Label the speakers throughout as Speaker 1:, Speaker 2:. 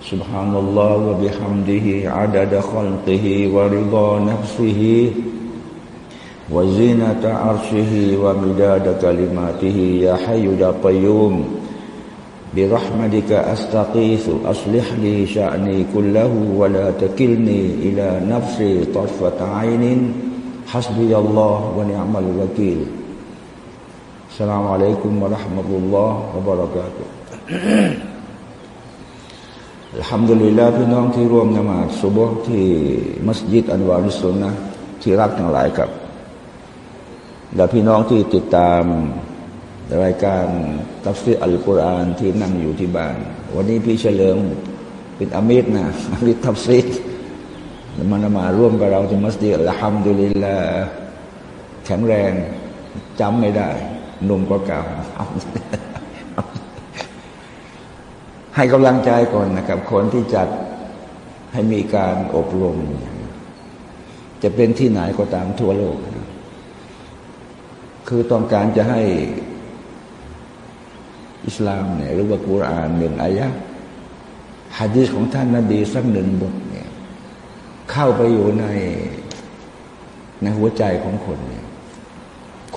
Speaker 1: سبحان الله وبحمده عدد خلقه ورضا نفسه وزينة عرشه ومداد كلماته يا حي يا قيوم. برحمتك أستقيث أصلح لي شأني كله ولا تكلني إلى نفسي طرفة عين. حسبي الله ونعم الوكيل. السلام عليكم ورحمة الله وبركاته. ทำดุลิลลาพี่น้องที่ร่วมนมาสุบฮ์ที่มัสยิดอันวาริสุนนะที่รักทั้งหลายกับ และพี่น้องที่ติดตามรายการตัฟซีอัลกุรอานที่นั่งอยู่ที่บ้าน วันนี้พี่เฉลิมเป็นอามิรนะอามิรทัฟซีมันมาร่วมกับเราที่มัสยิดละฮัมดุลิลลาแข็งแรงจำไม่ได้นุ่มก็เก่า ให้กำลังใจก่อนนะครับ คนที่จัดให้มีการอบรม จะเป็นที่ไหนก็ตามทั่วโลกคือต้องการจะให้อิสลามเนี่ยหรือว่ากุรอานหนึ่งอายะฮะดีษของท่านนาบีสักหนึ่งบทเนี่ยเข้าไปอยู่ในในหัวใจของคนเนี่ย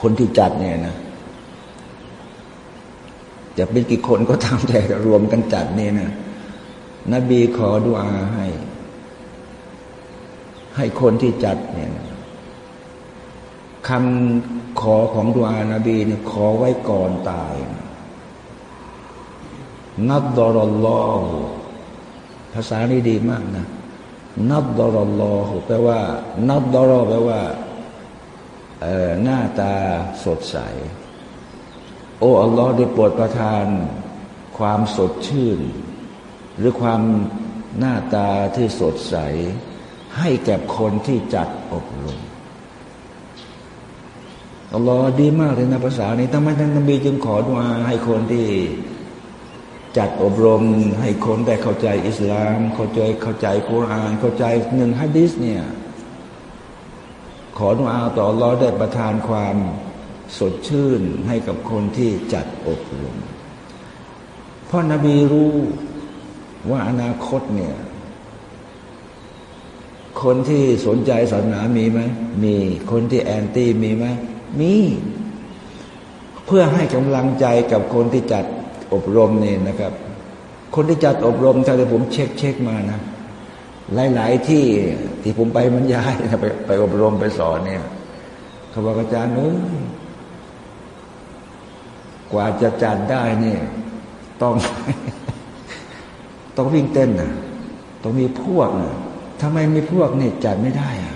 Speaker 1: คนที่จัดเนี่ยนะ จะเป็นกี่คนก็ตามใจรวมกันจัดนี่นะนบีขอดุอาให้ ให้คนที่จัดเนี่ยคำขอของดุอานาบีเนี่ยขอไว้ก่อนตาย นัดดรลลอฮภาษานี้ดีมากนะนัดดรลลอฮแปลว่า นัดดอรแปลว่าหน้าตาสดใส อ้อัลลอฮ์ได้โปรดประทาน ความสดชื่น หรือความหน้าตาที่สดใส ให้แก่คนที่จัดอบรมอัลลอฮ์ดีมากเลยนะภาษานี้ทำไมท่านนบีจึงขอดุอาให้คนที่จัดอบรม ให้คนได้เข้าใจอิสลาม เข้าใจเข้าใจคุราน เข้าใจหนึ่งฮะดิษเนี่ย ขอดุอาต่ออัลลอฮ์ได้ประทานความ สดชื่นให้กับคนที่จัดอบรมเพราะนบีรู้ว่าอนาคตเนี่ย คนที่สนใจศาสนามีไหมมีคนที่แอนตี้มีไหมมีเพื่อให้กำลังใจกับคนที่จัดอบรมเนี่ยนะครับ คนที่จัดอบรมถ้าที่ผมเช็คเช็คมานะ หลาย ๆ ที่ที่ผมไปมันย้ายไปไปอบรมไปสอนเนี่ยเขาบอกอาจารย์เอ้ย กว่าจะจัดได้เนี่ยต้องต้องวิ่งเต้นนะต้องมีพวกนะทำไมมีพวกนี่จัดไม่ได้อะ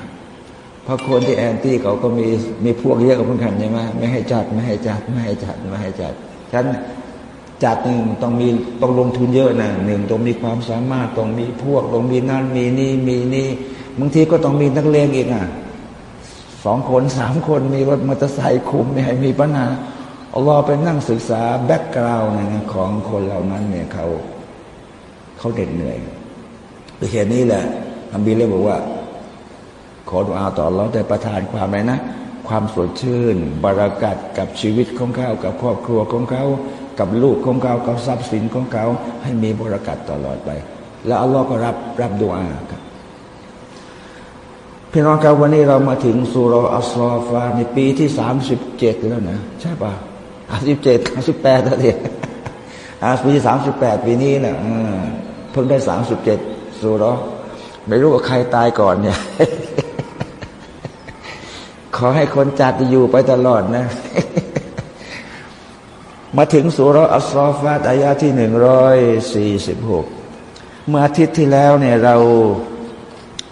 Speaker 1: เพราะคนที่แอนตี้เขาก็มีมีพวกเยอะเหมือนกันใช่ไหมไม่ให้จัดไม่ให้จัดไม่ให้จัดไม่ให้จัดฉันจัดหนึ่งต้องมีต้องลงทุนเยอะนะหนึ่งต้องมีความสามารถต้องมีพวกต้องมีนั่นมีนี่มีนี่บางทีก็ต้องมีนักเลงอีกอะสองคนสามคนมีรถมอเตอร์ไซค์คุมไม่ให้มีปัญหา อัลลอฮ์ไปนั่งศึกษาแบ็กกราวน์นะของคนเหล่านั้นเนี่ยเขาเขาเด็ดเหนื่อยด้วยเหตุนี้แหละอัมบีเลยบอกว่า ขอดุอาต่อเราได้ประทานความอะไรนะ ความสดชื่น บารากัดกับชีวิตของเขา กับครอบครัวของเขา กับลูกของเขา กับทรัพย์สินของเขา ให้มีบรากัดตลอดไป แล้วอัลลอฮ์ก็รับรับดุอาครับพี่น้องครับวันนี้เรามาถึงสุรอัสลอฟาในปีที่สามสิบเจ็ดแล้วนะ ใช่ปะ สามสิบเจ็ดสามสิบแปดแล้วเดียวปีที่สามสิบแปดปีนี้นะเพิ่งได้สามสิบเจ็ดสุรอไม่รู้ว่าใครตายก่อนเนี่ย ขอให้คนจัดอยู่ไปตลอดนะ มาถึงสุรอัสซอฟาตอายาที่หนึ่งร้อยสี่สิบหกเมื่ออาทิตย์ที่แล้วเนี่ยเรา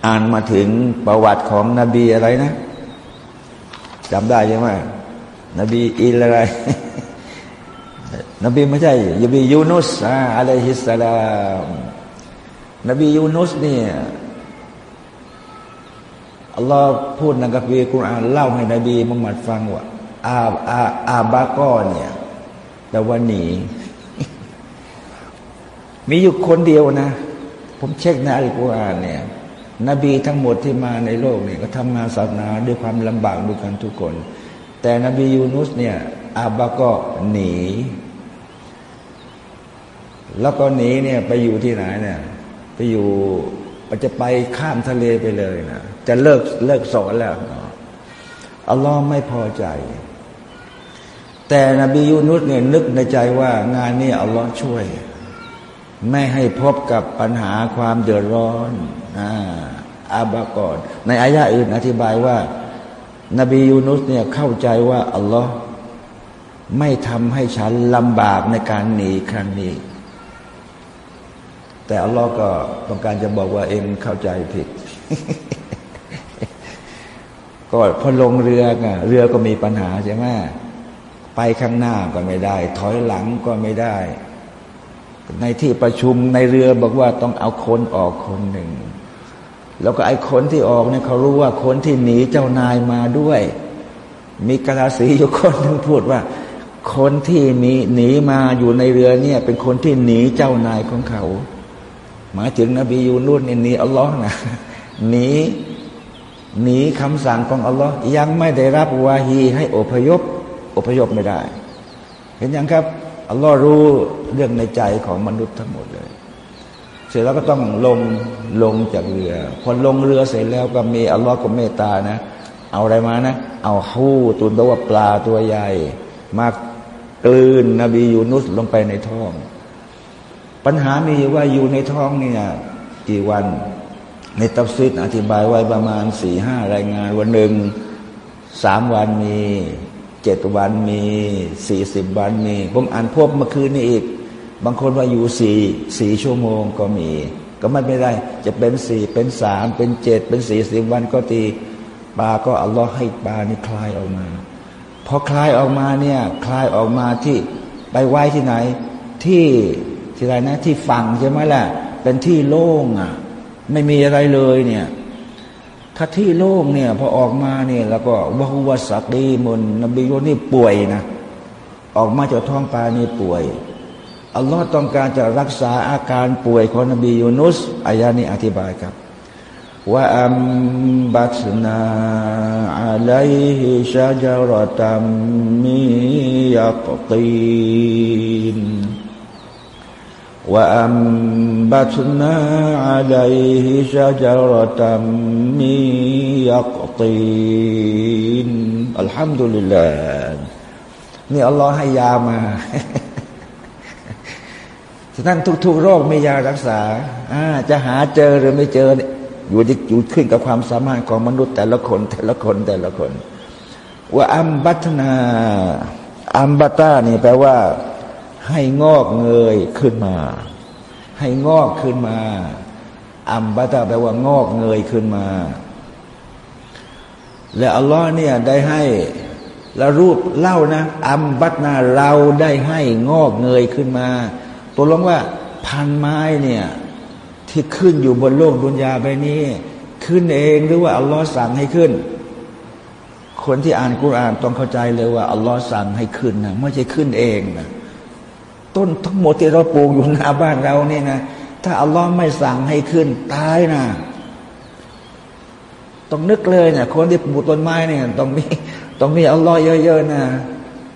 Speaker 1: อ่านมาถึงประวัติของนบีอะไรนะจำได้ใช่ไหม นบีอิลอะไร นบีไม่ใช่นบียูนุสอะลัยฮิสสลามนบียูนุสเนี่ยอัลลอฮ์พูดในกัมภีร์กุรอานเล่าให้นบีมุฮัมมัดฟังว่าอาอาอาบากอเนี่ยแต่ว่าหนีมีอยู่คนเดียวนะ ผมเช็คในอัลกุรอานเนี่ย นบีทั้งหมดที่มาในโลกเนี่ยก็ทำงานศาสนาด้วยความลำบากด้วยกันทุกคน แต่นบียูนุสเนี่ยอาบาก็หนี แล้วก็หนีเนี่ยไปอยู่ที่ไหนเนี่ยไปอยู่จะไปข้ามทะเลไปเลยนะจะเลิกเลิกสอนแล้วอัลลอฮ์ไม่พอใจ แต่นบียูนุสเนี่ยนึกในใจว่างานนี้อัลลอฮ์ช่วย ไม่ให้พบกับปัญหาความเดือดร้อนอาอาบากอนในอายะอื่นอธิบายว่า นบียูนุสเนี่ยเข้าใจว่าอัลลอฮ์ไม่ทำให้ฉันลำบากในการหนีครั้งนี้ แต่อัลลอฮ์ก็ต้องการจะบอกว่าเองเข้าใจผิด ก็พอลงเรือเรือก็มีปัญหาใช่ไหมไปข้างหน้าก็ไม่ได้ ถอยหลังก็ไม่ได้ ในที่ประชุมในเรือบอกว่าต้องเอาคนออกคนหนึ่ง แล้วก็ไอ้คนที่ออกเนี่ยเขารู้ว่าคนที่หนีเจ้านายมาด้วย มีกราสีอยู่คนหนึ่งพูดว่า คนที่มีหนีมาอยู่ในเรือเนี่ย เป็นคนที่หนีเจ้านายของเขาหมายถึงนบียูนุ่นเนี่ยหนีอัลลอฮ์นะหนีหนีคำสั่งของอัลลอฮ์ยังไม่ได้รับวาฮีให้อพยพ อพยพไม่ได้ เห็นยังครับอัลลอฮ์รู้เรื่องในใจของมนุษย์ทั้งหมดเลย เสร็จแล้วก็ต้องลงลงจากเรือ พอลงเรือเสร็จแล้วก็มีอัลลอฮ์ก็เมตตานะ เอาอะไรมานะ เอาหูตุนแปลว่าปลาตัวใหญ่ มากลืนนบียูนุสลงไปในท้อง ปัญหามีว่าอยู่ในท้องเนี่ยกี่วัน ในตัฟซิดอธิบายไว้ประมาณสี่ห้ารายงานวันหนึ่งสามวันมีเจ็ดวันมีสี่สิบวันมี ผมอ่านพบเมื่อคืนนี้อีก บางคนว่าอยู่สี่สี่ชั่วโมงก็มี ก็ไม่เป็นไร จะเป็นสี่เป็นสามเป็นเจ็ดเป็นสี่สิบวันก็ตีปลาก็อัลลอฮ์ให้ปลานี่คลายออกมาพอคลายออกมาเนี่ยคลายออกมาที่ไปไว้ที่ไหน ที่ที่ไรนะที่ฝั่งใช่ไหมล่ะ เป็นที่โล่งอะ ไม่มีอะไรเลยเนี่ย ถ้าที่โล่งเนี่ยพอออกมาเนี่ย แล้วก็วะฮุวสักดีมุนนบีโยนี่ป่วยนะออกมาจากท้องปลานี่ป่วย อัลลอฮ์ต้องการจะรักษาอาการป่วยของนบียูนุสอายานี้อธิบายครับว่าอัมบัตนาอะลัยฮิชาจารตัมมิยักตีนว่าอัมบัตนาอะลัยฮิชาจารตัมมิยักตีนอัลฮัมดุลิลลาห์นี่อัลลอฮ์ให้ยามา ฉะนั้นทุก ๆ โรคมียารักษาจะหาเจอหรือไม่เจออยู่อยู่ขึ้นกับความสามารถของมนุษย์แต่ละคนแต่ละคนแต่ละคน ว่าอัมบัตนาอัมบัตานี่แปลว่า ให้งอกเงยขึ้นมา ให้งอกขึ้นมาอัมบาตาแปลว่างอกเงยขึ้นมา และอัลลอฮ์เนี่ยได้ให้ละรูปเล่านะ อัมบัตนาเราได้ให้งอกเงยขึ้นมา ตัวลงว่าพันไม้เนี่ยที่ขึ้นอยู่บนโลกดุนยาใบนี้ ขึ้นเองหรือว่าอัลลอฮ์สั่งให้ขึ้น คนที่อ่านกุรอานต้องเข้าใจเลยว่าอัลลอฮ์สั่งให้ขึ้นนะไม่ใช่ขึ้นเองนะต้นทั้งหมดที่เราปลูกอยู่หน้าบ้านเราเนี่ยนะถ้าอัลลอฮ์ไม่สั่งให้ขึ้นตายนะต้องนึกเลยเนะคนที่ปลูกต้นไม้เนี่ยต้องมีต้องมีอัลลอฮ์เยอะๆนะ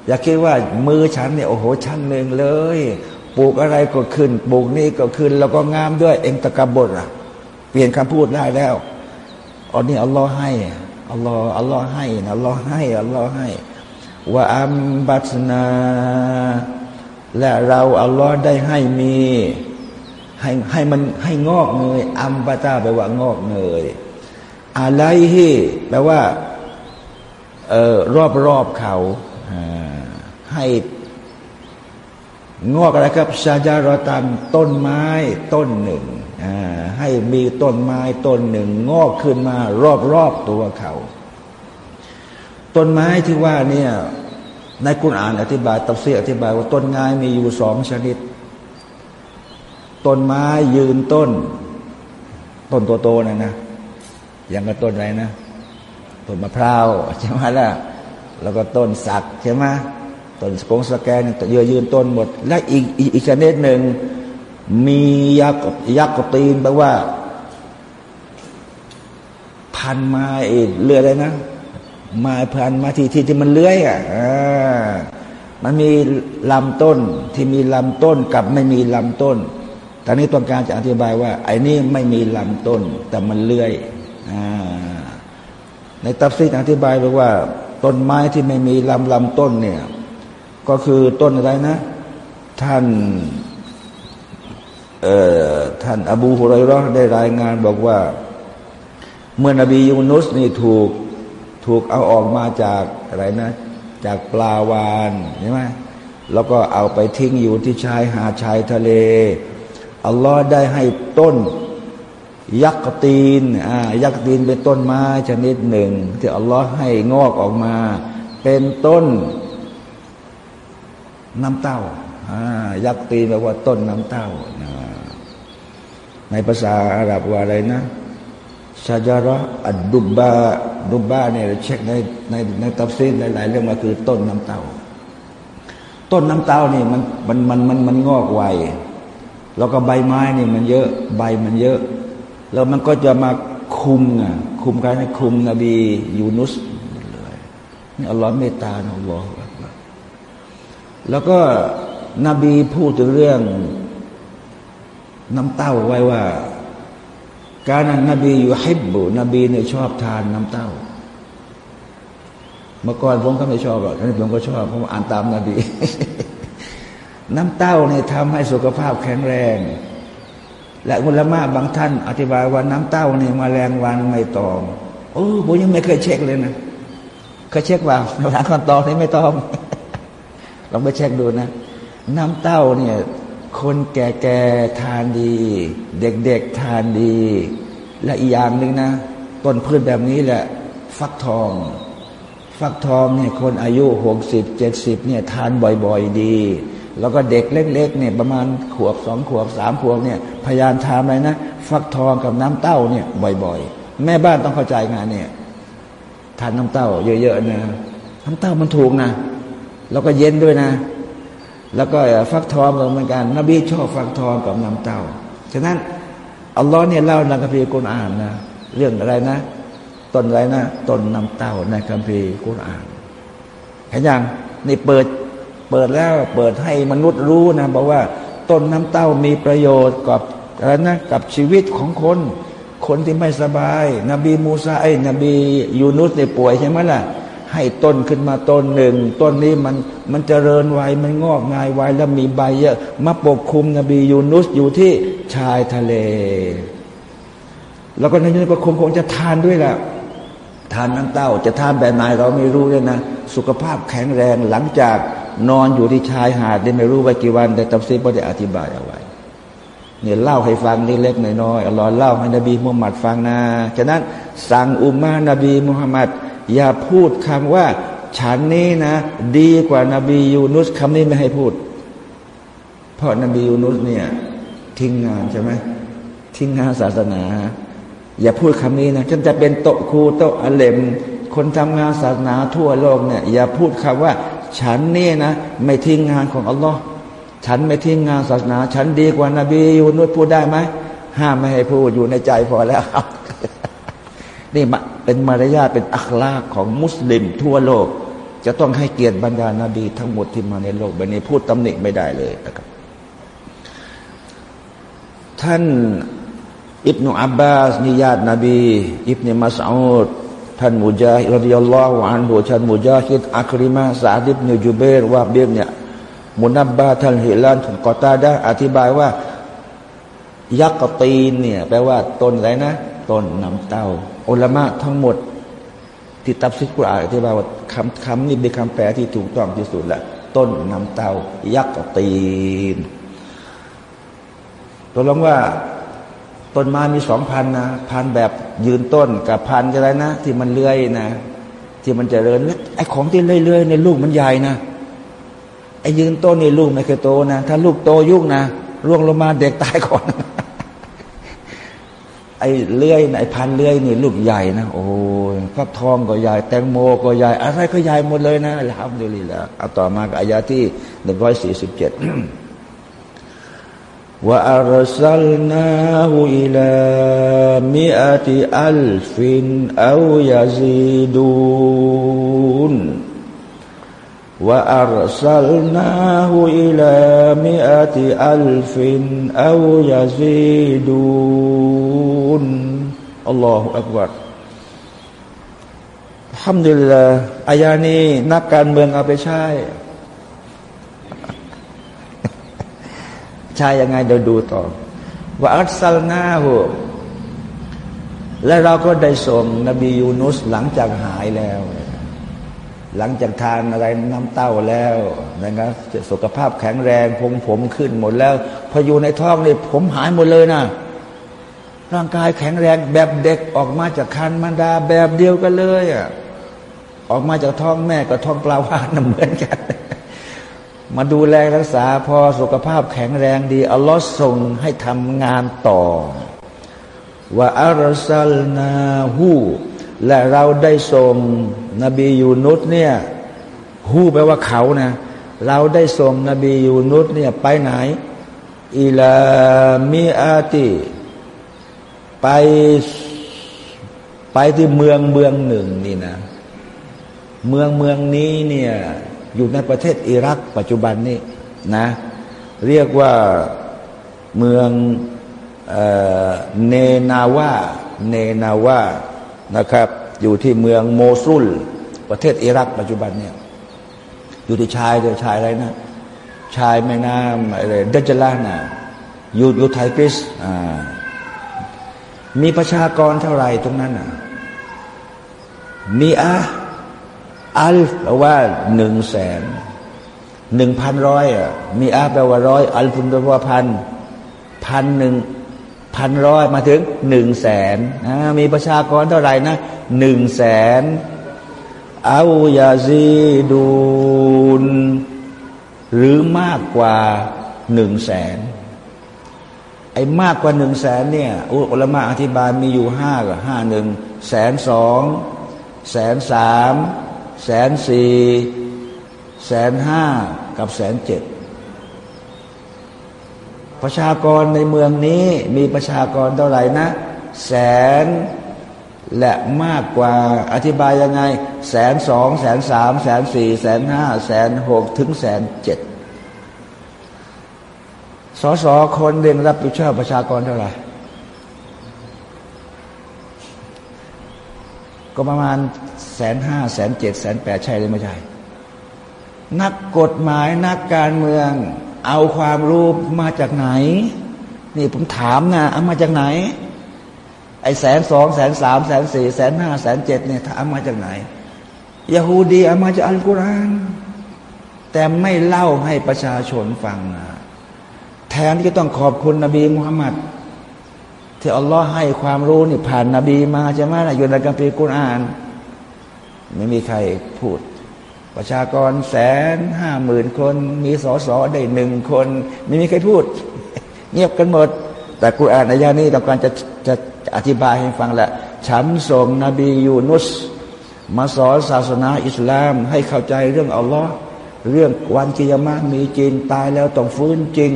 Speaker 1: อย่าคิดว่ามือฉันเนี่ยโอ้โหชั้นหนึ่งเลย ปลูกอะไรก็ขึ้น ปลูกนี่ก็ขึ้น แล้วก็งามด้วย เองตะกบดอะเปลี่ยนคำพูดได้แล้วอันนี้อัลลอฮ์ให้อัลลอฮ์อัลลอฮ์ให้อัลลอฮ์ให้อัลลอฮ์ให้ว่าอัมบัตนาและเราอัลลอฮ์ได้ให้มีให้ให้มันให้งอกเงยอัมปาตาแปลว่างอกเงยอะไรที่แปลว่าเออรอบรอบเขาให้ งอกอะไรครับชาจารตันต้นไม้ต้นหนึ่งให้มีต้นไม้ต้นหนึ่ง งอกขึ้นมารอบรอบตัวเขา ต้นไม้ที่ว่าเนี่ยในกุณอ่านอธิบายตัฟซียอธิบายว่าต้นไม้มีอยู่สองชนิด ต้นไม้ยืนต้น ต้นโตๆนะนะอย่างกับต้นอะไรนะต้นมะพร้าวใช่ไหมล่ะแล้วก็ต้นสักใช่ไหม ต้นสกงสแกนเยอะยืนต้นหมด และอีกอีกชนิดหนึ่งมียักษ์ยักตีนแปลว่า พันไม้เรืออะไรนะมาพันมาที่ที่ที่มันเลื้อยอะมันมีลำต้นที่มีลำต้นกับไม่มีลำต้นตอนนี้ต้องการจะอธิบายว่า ไอ้นี่ไม่มีลำต้น แต่มันเลื้อยอในตัฟซีอธิบายบอกว่า ต้นไม้ที่ไม่มีลำลำต้นเนี่ย ก็คือต้นอะไรนะ ท่านเอ่อท่านอบูฮุไรรอได้รายงานบอกว่า เมื่อนบียูนุสนี่ถูกถูกเอาออกมาจากอะไรนะ จากปลาวานใช่ไหมแล้วก็เอาไปทิ้งอยู่ที่ชายหาชายทะเล อัลลอฮ์ได้ให้ต้น ยักษ์ตีนอ่ายักษ์ตีนเป็นต้นไม้ชนิดหนึ่ง ที่อัลลอฮ์ให้งอกออกมา เป็นต้น น้ำเต้าอ่ายักษ์ตีนแปลว่าต้นน้ำเต้า ในภาษาอาหรับว่าอะไรนะชาจาระอัดดุบบาดุบบาเนี่ยเช็คในในในตับซีนหลาย ๆ เรื่องมาคือต้นน้ำเต้า ต้นน้ำเต้านี่มันมันมันมันมันงอกไวแล้วก็ใบไม้นี่มันเยอะใบมันเยอะ แล้วมันก็จะมาคุมอะคุมการให้คุมนบียูนุสเลยนี่อัลลอฮ์เมตตาอัลลอฮ์ แล้วก็นบีพูดถึงเรื่องน้ำเต้าไว้ว่า การนั้นนบีอยู่ฮิบบุนบีเนี่ยชอบทานน้ำเต้า เมื่อก่อนผมก็ไม่ชอบหรอกตอนนี้ผมก็ชอบเพราะอ่านตามนบี น้ำเต้าเนี่ยทำให้สุขภาพแข็งแรง และอุลามะบางท่าน อธิบายว่าน้ำเต้าเนี่ยมาแรงวันไม่ตอมโอ้ผมยังไม่เคยเช็คเลยนะเคยเช็คว่าหลังคอนตองนี่ไม่ตอม ลองไปเช็คดูนะ น้ำเต้าเนี่ยคนแก่ๆทานดี เด็กๆทานดี และอีกอย่างหนึ่งนะต้นพืชแบบนี้แหละ ฟักทอง ฟักทองเนี่ยคนอายุหกสิบเจ็ดสิบเนี่ยทานบ่อยๆดี แล้วก็เด็กเล็กๆเนี่ยประมาณขวบสองขวบสามขวบเนี่ยพยายามทานอะไรนะ ฟักทองกับน้ำเต้าเนี่ยบ่อยๆ แม่บ้านต้องเข้าใจงานเนี่ยทานน้ำเต้าเยอะๆนะน้ำเต้ามันถูกนะ แล้วก็เย็นด้วยนะ แล้วก็ฟักทองเหมือนกัน นบีชอบฟักทองกับน้ำเต้า ฉะนั้นอัลลอฮ์เนี่ยเล่าในคัมภีร์กุรอานนะเรื่องอะไรนะต้นอะไรนะต้นน้ำเต้าในคัมภีร์กุรอานเห็นยังนี่เปิดเปิดแล้วเปิดให้มนุษย์รู้นะบอกว่าต้นน้ำเต้ามีประโยชน์กับอะไรนะกับชีวิตของคน คนที่ไม่สบาย นบีมูซาไอ้นบียูนุสเนี่ยป่วยใช่ไหมล่ะ ให้ต้นขึ้นมาต้นหนึ่ง ต้นนี้มันมันจเจริญไวมันงอกงายไวแล้วมีใบเยอะมาปกคลุมนบียูนุสอยู่ที่ชายทะเล แล้วก็ในนี้ก็คงคงจะทานด้วยแหละทานน้ำเต้า จะทานแบบไหนเราไม่รู้เลยนะ สุขภาพแข็งแรงหลังจากนอนอยู่ที่ชายหาดได้ไม่รู้ไปกี่วัน แต่ตัฟซีก็ได้อธิบายเอาไว้เนี่ยเล่าให้ฟังเล็กๆน้อยๆอัลลอฮ์เล่าให้นบีมุฮัมมัดฟังนะฉะนั้นสั่งอุมมานบีมุฮัมมัด อย่าพูดคำว่า ฉันนี้นะ ดีกว่านาบียูนุสคำนี้ไม่ให้พูด เพราะนบียูนุสเนี่ย ทิ้งงานใช่ไหมทิ้งงานศาสนา อย่าพูดคำนี้นะฉันจะเป็นโตครูโตอเลม คนทำงานศาสนาทั่วโลกเนี่ย อย่าพูดคำว่า ฉันนี่นะ ไม่ทิ้งงานของอัลลอฮ์ฉันไม่ทิ้งงานศาสนา ฉันดีกว่านาบียูนุสพูดได้ไหมห้ามไม่ให้พูดอยู่ในใจพอแล้วครับ นี่เป็นมารยาทเป็นอัคลาของมุสลิมทั่วโลก จะต้องให้เกียรติบรรดานาบีทั้งหมดที่มาในโลกใบนี้พูดตำหนิไม่ได้เลยนะครับ ท่านอิบนุอับบาสนิยาตนบี อิบนมัสอูดท่านมุจาฮิรดิยัลลอฮุอันบุท่านมุจาฮิดอัคริมาสาดิบเนุจุเบรว่าเบียเนี่ยมุนับบาท่านฮิลันของกอตาดาอธิบายว่า ยักษ์ตีนเนี่ยแปลว่าต้นอะไรนะ ต้นน้ำเต้า อุลามะทั้งหมดที่ตับซิกุรอานที่ว่าคำคำนี้เป็นคำแปลที่ถูกต้องที่สุดแหละต้นน้ำเตายักษ์ตีนตัวลงว่าต้นไม้มีสองพันนะพันแบบยืนต้นกับพันอะไรนะ ที่มันเลื้อยนะ ที่มันจเจริญไอ้ของที่เลื้อยๆในลูกมันใหญ่นะไอ้ยืนต้นในลูกไม่เคยโตนะ ถ้าลูกโตยุ่งนะร่วงลงมาเด็กตายก่อน ไอ้เลื่อยไอ้พันเลื่อยนี่ลูกใหญ่นะโอ้ยฟักทองก็ใหญ่แตงโมก็ใหญ่อะไรก็ใหญ่หมดเลยนะแล้วดูลีละเอาต่อมาอายาที่หนึ่งร้อยสี่สิบเจ็ดว่าอัลซัลนาหูอิลามิอาติอัลฟินเอายาซีดูน وأرسلناه إلى مئة ألف أو يزيدون الله أكبر ทำดีเลยอายานี้นักการเมืองเอาไปใช้ใช้ยังไงเดี๋ยวดูต่อว่าอัลซัลนาหูและเราก็ได้ส่งนบียูนุสหลังจากหายแล้ว หลังจากทานอะไรน้ำเต้าแล้วนะครับสุขภาพแข็งแรงผมผมขึ้นหมดแล้ว พออยู่ในท้องนี่ผมหายหมดเลยนะร่างกายแข็งแรงแบบเด็กออกมาจากคันมันดาแบบเดียวกันเลยอะออกมาจากท้องแม่กับท้องปลาวานเหมือนกัน มาดูแลรักษาพอสุขภาพแข็งแรงดีอัลลอฮ์ส่งให้ทำงานต่อว่าอัลซัลนาหู และเราได้ส่งนบียูนุสเนี่ยฮู้แปลว่าเขานะเราได้ส่งนบียูนุสเนี่ยไปไหนอิลามิอาติไปไปที่เมืองเมืองหนึ่งนี่นะ เมืองเมืองนี้เนี่ยอยู่ในประเทศอิรัก ปัจจุบันนี้นะ เรียกว่าเมืองเนนาวาเนนาวา นะครับ อยู่ที่เมืองโมซุล ประเทศอิรักปัจจุบันเนี่ยอยู่ที่ชายเดียวชายอะไรนะ ชายแม่น้ำอะไรเดจลานะอยู่อยู่ไทกริสอ่ามีประชากรเท่าไหร่ตรงนั้นอะมีอะอัลแปลว่าหนึ่งแสนหนึ่งพันร้อยอะมีอาแปลว่าร้อยอัลฟุนแปลว่าพันพันหนึ่ง พันร้อยมาถึงหนึ่งแสนมีประชากรเท่าไหร่นะหนึ่งแสนเอายาซีดูนหรือมากกว่าหนึ่งแสนไอ้มากกว่าหนึ่งแสนเนี่ยอุลมะอธิบายมีอยู่ห้ากับห้าหนึ่งแสนสองแสนสามแสนสี่แสนห้ากับแสนเจ็ด ประชากรในเมืองนี้มีประชากรเท่าไหร่นะ แสนและมากกว่าอธิบายยังไง แสนสองแสนสามแสนสี่แสนห้าแสนหกถึงแสนเจ็ดสอสอคนเรียนรับผิดชอบประชากรเท่าไหร่ ก็ประมาณแสนห้าแสนเจ็ดแสนแปดใช่หรือไม่ใช่ นักกฎหมายนักการเมือง เอาความรู้มาจากไหน นี่ผมถามนะเอามาจากไหน ไอ้แสนสองแสนสามแสนสี่แสนห้าแสนเจ็ดเนี่ยถามมาจากไหนยาฮูดีเอามาจากอัลกุรอานแต่ไม่เล่าให้ประชาชนฟังนะแทนที่ต้องขอบคุณนบีมุฮัมมัดที่อัลลอฮ์ให้ความรู้นี่ผ่านนบีมาใช่ไหมล่ะอยู่ในกัมภีร์กุรอาน ไม่มีใครพูด ประชากรแสนห้าหมื่นคน มีสอสอได้หนึ่งคน ไม่มีใครพูด เงียบกันหมด แต่กุรอานในยานี้ต้องการจะจะอธิบายให้ฟังแหละฉันส่งนบียูนุส มาสอนศาสนาอิสลาม ให้เข้าใจเรื่องอัลลอฮ์เรื่องวันกิยามะมีจริงตายแล้วต้องฟื้นจริง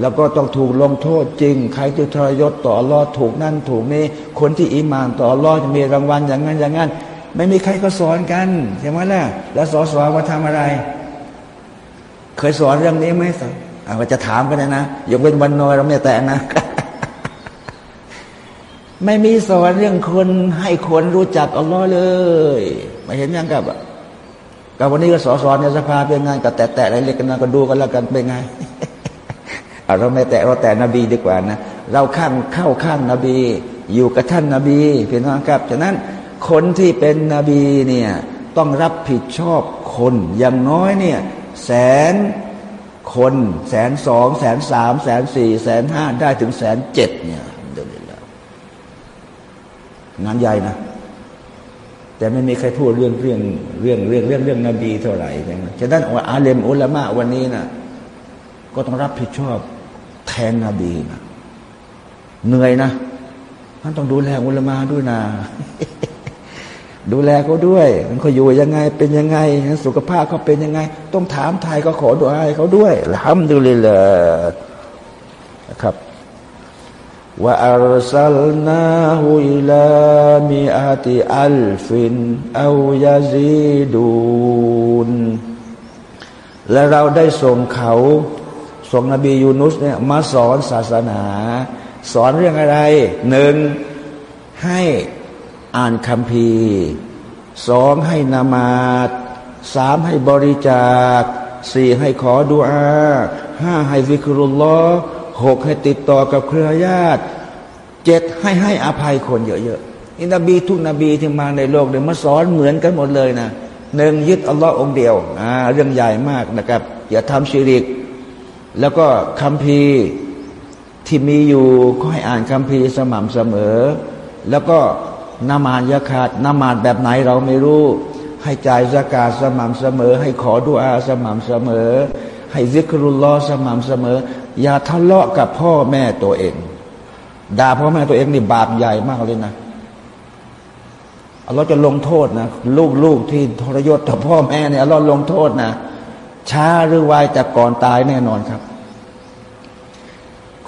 Speaker 1: แล้วก็ต้องถูกลงโทษจริง ใครที่ทรยศต่ออัลลอฮ์ถูกนั่นถูกนี่คนที่อิมานต่ออัลลอฮ์จะมีรางวัลอย่างนั้นอย่างนั้น ไม่มีใครก็สอนกันใช่ไหมล่ะ แล้วสอสอมาทำอะไร เคยสอนเรื่องนี้ไหมสอนอาจะถามกันนะนะยกเว้นวันน้อยเราไม่แต่นะ ไม่มีสอนเรื่องคนให้คนรู้จักอัลลอฮ์เลย ไม่เห็นยังกับกับวันนี้ก็สอสอนในสภาเป็นไงกับแตะแตะอะไรเล็กกันนะก็ดูกันแล้วกันเป็นไงเราไม่แต่เราแต่นบีดีกว่านะ เราข้างเข้าข้างนบี อยู่กับท่านนบีเพียงน้องครับฉะนั้น คนที่เป็นนบีเนี่ยต้องรับผิดชอบคนอย่างน้อยเนี่ยแสนคนแสนสองแสนสามแสนสี่แสนห้าได้ถึงแสนเจ็ดเนี่ยเดินแล้วงานใหญ่นะ แต่ไม่มีใครพูดเรื่องเรื่องเรื่องเรื่องเรื่องเรื่องนบีเท่าไหร่ใช่ไหมฉะนั้นอาเลมอุลามะวันนี้นะก็ต้องรับผิดชอบแทนนบีนะเหนื่อยนะท่านต้องดูแลอุลามาด้วยนะ ดูแลเขาด้วย มันเขาอยู่ยังไงเป็นยังไง สุขภาพเขาเป็นยังไง ต้องถามไทยก็ขอดูให้เขาด้วยทำดูเลยละนะครับว่าอัลซัลนาฮุอิลามีอาติอัลฟินเอายาซีดูนและเราได้ส่งเขาส่งนบียูนุสเนี่ยมาสอนศาสนา สอนเรื่องอะไรหนึ่งให้ อ่านคำพีสองให้นามาตสามให้บริจาคสี่ให้ขอดุอาห้าให้วิครุลลอหกให้ติดต่อกับเครือญาติเจ็ดให้ให้อภัยคนเยอะๆอินนบีทุกนบีที่มาในโลกเนี่ยมาสอนเหมือนกันหมดเลยนะหนึ่งยึดอัลลอฮ์องเดียวอ่าเรื่องใหญ่มากนะครับ อย่าทำชีริก แล้วก็คำพีที่มีอยู่ก็ให้อ่านคำพีสม่ำเสมอ แล้วก็ นามานยาขาดนามานแบบไหนเราไม่รู้ ให้จ่ายสกาสม่ำเสมอ ให้ขอดุอาสม่ำเสมอ ให้ซิกรุลลอสม่ำเสมอ อย่าทะเลาะกับพ่อแม่ตัวเองด่าพ่อแม่ตัวเองนี่บาปใหญ่มากเลยนะเราจะลงโทษนะลูกๆที่ทรยศต่อพ่อแม่เนี่ยเราลงโทษนะช้าหรือไวแต่ก่อนตายแน่นอนครับ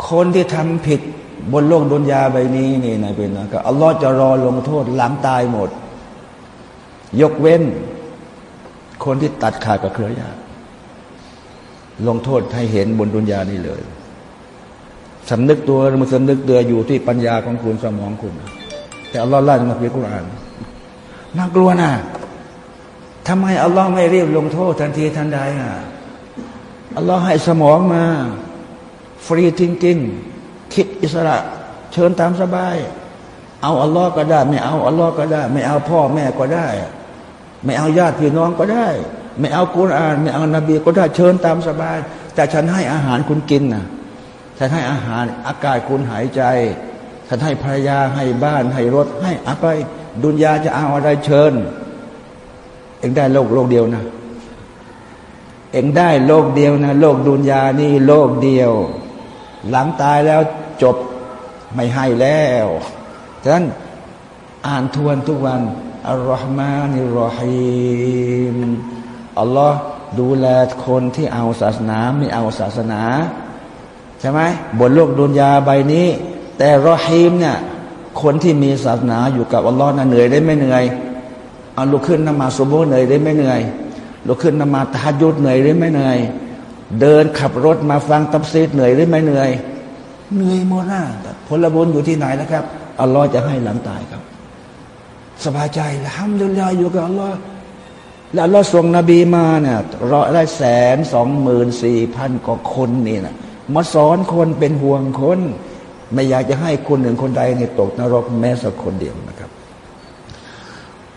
Speaker 1: คนที่ทำผิด บนโลกดุนยาใบนี้นี่นะเป็นนะก็อัลลอฮ์จะรอลงโทษหลังตายหมด ยกเว้น คนที่ตัดขาดกับเครือญาติลงโทษให้เห็นบนดุนยานี่เลยสำนึกตัวมันสำนึกเตืออยู่ที่ปัญญาของคุณสมองคุณ แต่อัลลอฮ์ล่ามาพิกุรอานน่ากลัวนะทำไมอัลลอฮ์ไม่รีบลงโทษทันทีทันใดอะอัลลอฮ์ให้สมองมา ฟรีจริงๆ อิสระ เชิญตามสบาย เอาอัลลอฮ์ก็ได้ ไม่เอาอัลลอฮ์ก็ได้ ไม่เอาพ่อแม่ก็ได้ ไม่เอาญาติพี่น้องก็ได้ ไม่เอากุรอาน ไม่เอานบีก็ได้เชิญตามสบาย แต่ฉันให้อาหารคุณกินนะฉันให้อาหารอากาศคุณหายใจฉันให้ภรรยาให้บ้านให้รถให้อะไรดุนยาจะเอาอะไรเชิญ เองได้โลกโลกเดียวนะ เองได้โลกเดียวนะ โลกดุนยานี่โลกเดียว หลังตายแล้ว จบไม่ให้แล้วฉะนั้นอ่านทวนทุกวันอัลลอฮ์มานิรอฮีมอัลลอฮ์ดูแลคนที่เอาศาสนาไม่เอาศาสนา ใช่ไหมบนโลกดุนยาใบนี้ แต่รอฮีมเนี่ยคนที่มีศาสนาอยู่กับอัลลอฮ์น่ะเหนื่อยได้ไม่เหนื่อยเอาลุกขึ้นนมาสุโบเหนื่อยได้ไม่เหนื่อยลุกขึ้นนมาตายุดเหนื่อยได้ไม่เหนื่อย เดินขับรถมาฟังตับซีดเหนื่อยได้ไม่เหนื่อย เหนื่อยโมหน้าผลบุญอยู่ที่ไหนนะครับอัลลอฮ์จะให้หลังตายครับ สบายใจแล้วทำดุลยาอยู่กับอัลลอฮ์แล้วอัลลอฮ์ส่งนบีมาเนี่ยรอได้แสนสองหมื่นสี่พันกว่าคนนี่นะมาสอนคนเป็นห่วงคน ไม่อยากจะให้คนหนึ่งคนใดเนี่ยตกนรกแม้สักคนเดียวนะ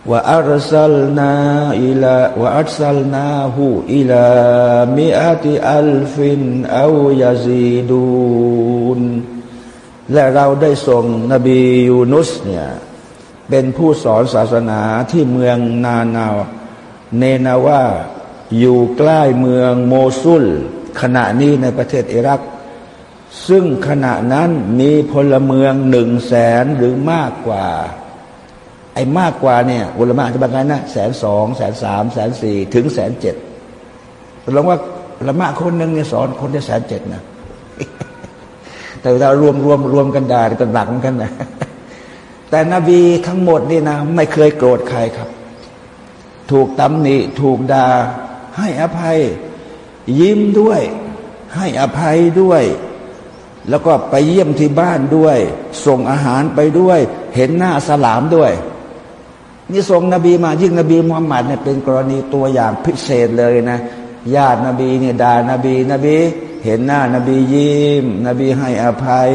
Speaker 1: ว่าอัลซัลนาอิลาว่าอัลซัลนาหูอิลามิอาติอัลฟินอายาซีดูนและเราได้ส่งนบียูนุสเนี่ยเป็นผู้สอนศาสนาที่เมืองนานาวเนนาว่าอยู่ใกล้เมืองโมซุล ขณะนี้ในประเทศอิรัก ซึ่งขณะนั้นมีพลเมืองหนึ่งแสนหรือมากกว่า ไอ้มากกว่าเนี่ยอุลมะจะบอกไงนะแสนสองแสนสามแสนสี่ถึงแสนเจ็ดลองว่าอุลมะคนหนึ่งเนี่ยสอนคนที่แสนเจ็ดนะแต่เรารวมรวมรวมกันด่ากันหนักเหมือนกันนะแต่นบีทั้งหมดนี่นะไม่เคยโกรธใครครับ ถูกตำหนิถูกดา่าให้อภัย ยิ้มด้วย ให้อภัยด้วย แล้วก็ไปเยี่ยมที่บ้านด้วย ส่งอาหารไปด้วย เห็นหน้าสลามด้วย นี่ส่งนบีมายิ่งนบีมุฮัมมัดเนี่ยเป็นกรณีตัวอย่างพิเศษเลยนะญาตินบีเนี่ยด่านบี นบี เห็นหน้านบียิ้ม นบีให้อภัย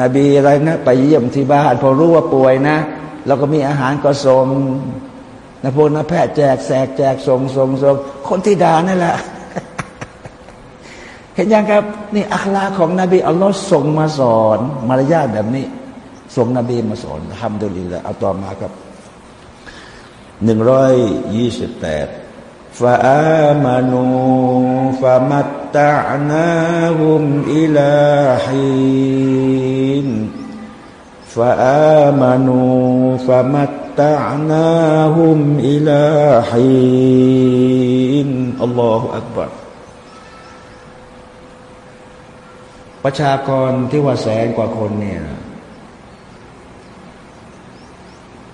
Speaker 1: นบีอะไรนะไปเยี่ยมที่บ้านพอรู้ว่าป่วยนะเราก็มีอาหารก็ส่งนะพวกนักแพทย์แจกแสกแจกส่งส่งส่งคนที่ด่านั่นแหละ เห็นยังครับนี่อัคลาของนบีอัลลอฮ์ส่งมาสอน มารยาทแบบนี้ ส่งนบีมาสอนทำดุลิละเอาต่อมาครับ หนึ่งร้อยยี่สิบแปดฟาอามานูฟามัตตะนาหุมอิลาฮินฟาอามานูฟามัตตะนาหุมอิลาฮินอัลลอฮฺอักบัรประชากรที่ว่าแสนกว่าคนเนี่ย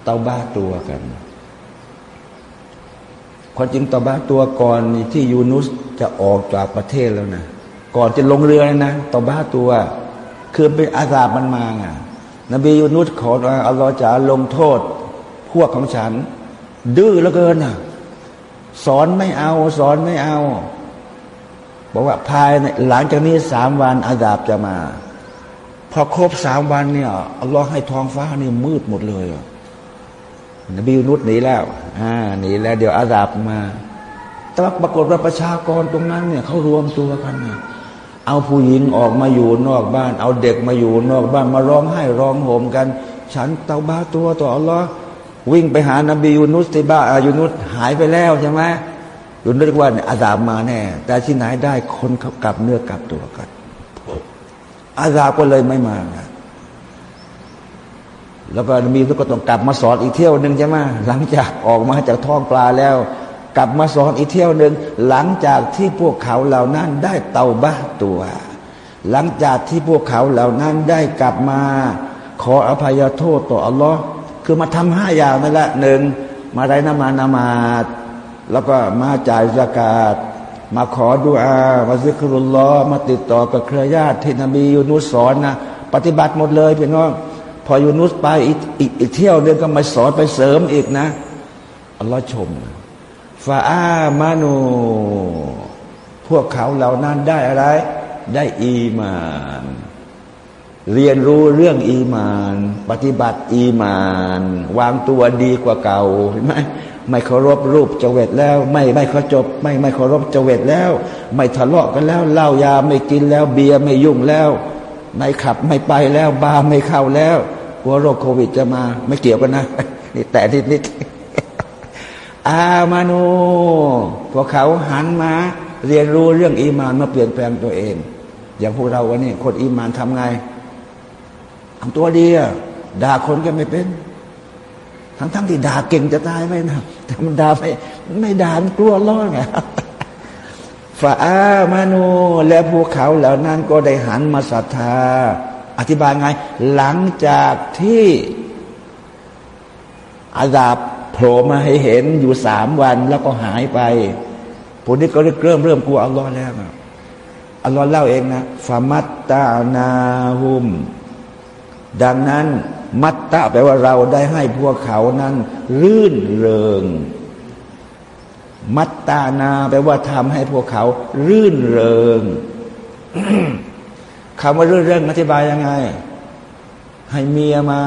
Speaker 1: เตาบ้าตัวกัน ความจริงตบะตัวก่อนที่ยูนุสจะออกจากประเทศแล้วนะก่อนจะลงเรือนะตบะตัว คือเป็นอาซาบมันมาไงนบียูนุสขออัลลอฮฺจะลงโทษ พวกของฉัน ดื้อเหลือเกินนะสอนไม่เอา สอนไม่เอาบอกว่าภายในหลังจากนี้สามวันอาซาบจะมา พอครบสามวันเนี่ยอัลลอฮ์ให้ท้องฟ้านี่มืดหมดเลยอะ นบีนุษหนีแล้วอ่าหนีแล้ว เดี๋ยวอาดาบมา แต่ว่าปรากฏว่าประชากรตรงนั้นเนี่ยเขารวมตัวกันนะเอาผู้หญิงออกมาอยู่นอกบ้าน เอาเด็กมาอยู่นอกบ้านมาร้องไห้ร้องโหมกัน ฉันเตาบ้าตัวต่ออัลลอฮ์วิ่งไปหานบียูนุสที่บ้าอายุนุสหายไปแล้วใช่ไหมยูนุสว่าอาดาบมาแน่ แต่ที่ไหนได้คนเขากลับเนื้อกลับตัวกันอาดาบก็เลยไม่มานะ แล้วก็มีทุกคนต้องกลับมาสอนอีกเที่ยวหนึ่งใช่ไหมหลังจากออกมาจากท้องปลาแล้ว กลับมาสอนอีกเที่ยวหนึ่งหลังจากที่พวกเขาเหล่านั้นได้เตาบ้าตัว หลังจากที่พวกเขาเหล่านั้นได้กลับมา ขออภัยโทษต่ออัลลอฮ์คือมาทำห้าอย่างนั่นแหละหนึ่งมาไรนามานามาดแล้วก็มาจ่ายสกาดมาขอดุอามาซิกรุลลอมาติดต่อกับเครือญาติที่นบียูนุสสอนนะปฏิบัติหมดเลยพี่น้อง พอยูนุสไปอีกอีกเที่ยวเดือนก็มาสอนไปเสริมอีกนะอัลลอฮ์ชมฟาอามานูพวกเขาเหล่านั้นได้อะไร ได้อีมาน เรียนรู้เรื่องอีมาน ปฏิบัติอีมาน วางตัวดีกว่าเก่าเห็นไหมไม่เคารพรูปเจเวตแล้ว ไม่ไม่ขอจบไม่ไม่เคารพเจเวตแล้ว ไม่ทะเลาะกันแล้วเหล้ายาไม่กินแล้ว เบียร์ไม่ยุ่งแล้ว ไม่ขับไม่ไปแล้วบาร์ไม่เข้าแล้ว ลัวโรคโควิดจะมาไม่เกี่ยวกันนะนี่แต่นิดนิดอามานูพวกเขาหันมาเรียนรู้เรื่องอีมานมาเปลี่ยนแปลงตัวเอง อย่างพวกเราวันนี้คนอีมานทำไงทำตัวดีอะด่าคนก็ไม่เป็น ทั้งทั้งที่ด่าเก่งจะตายไหมนะแต่มันด่าไม่ไม่ด่านกลัวล้อนไงฝาอามานูและพวกเขาเหล่านั้นก็ได้หันมาศรัทธา อธิบายไง หลังจากที่อาดาบโผล่มาให้เห็นอยู่สามวันแล้วก็หายไปผลนี้ก็เริ่มเริ่มกลัวอัลลอฮ์แล้วอัลลอฮ์เล่าเองนะฟามัตตานาฮุม ดังนั้นมัตตะแปลว่าเราได้ให้พวกเขานั้น รื่นเริง มัตตานาแปลว่าทำให้พวกเขา รื่นเริง คำว่าเรื่นเริงอธิบายยังไง ให้เมียมา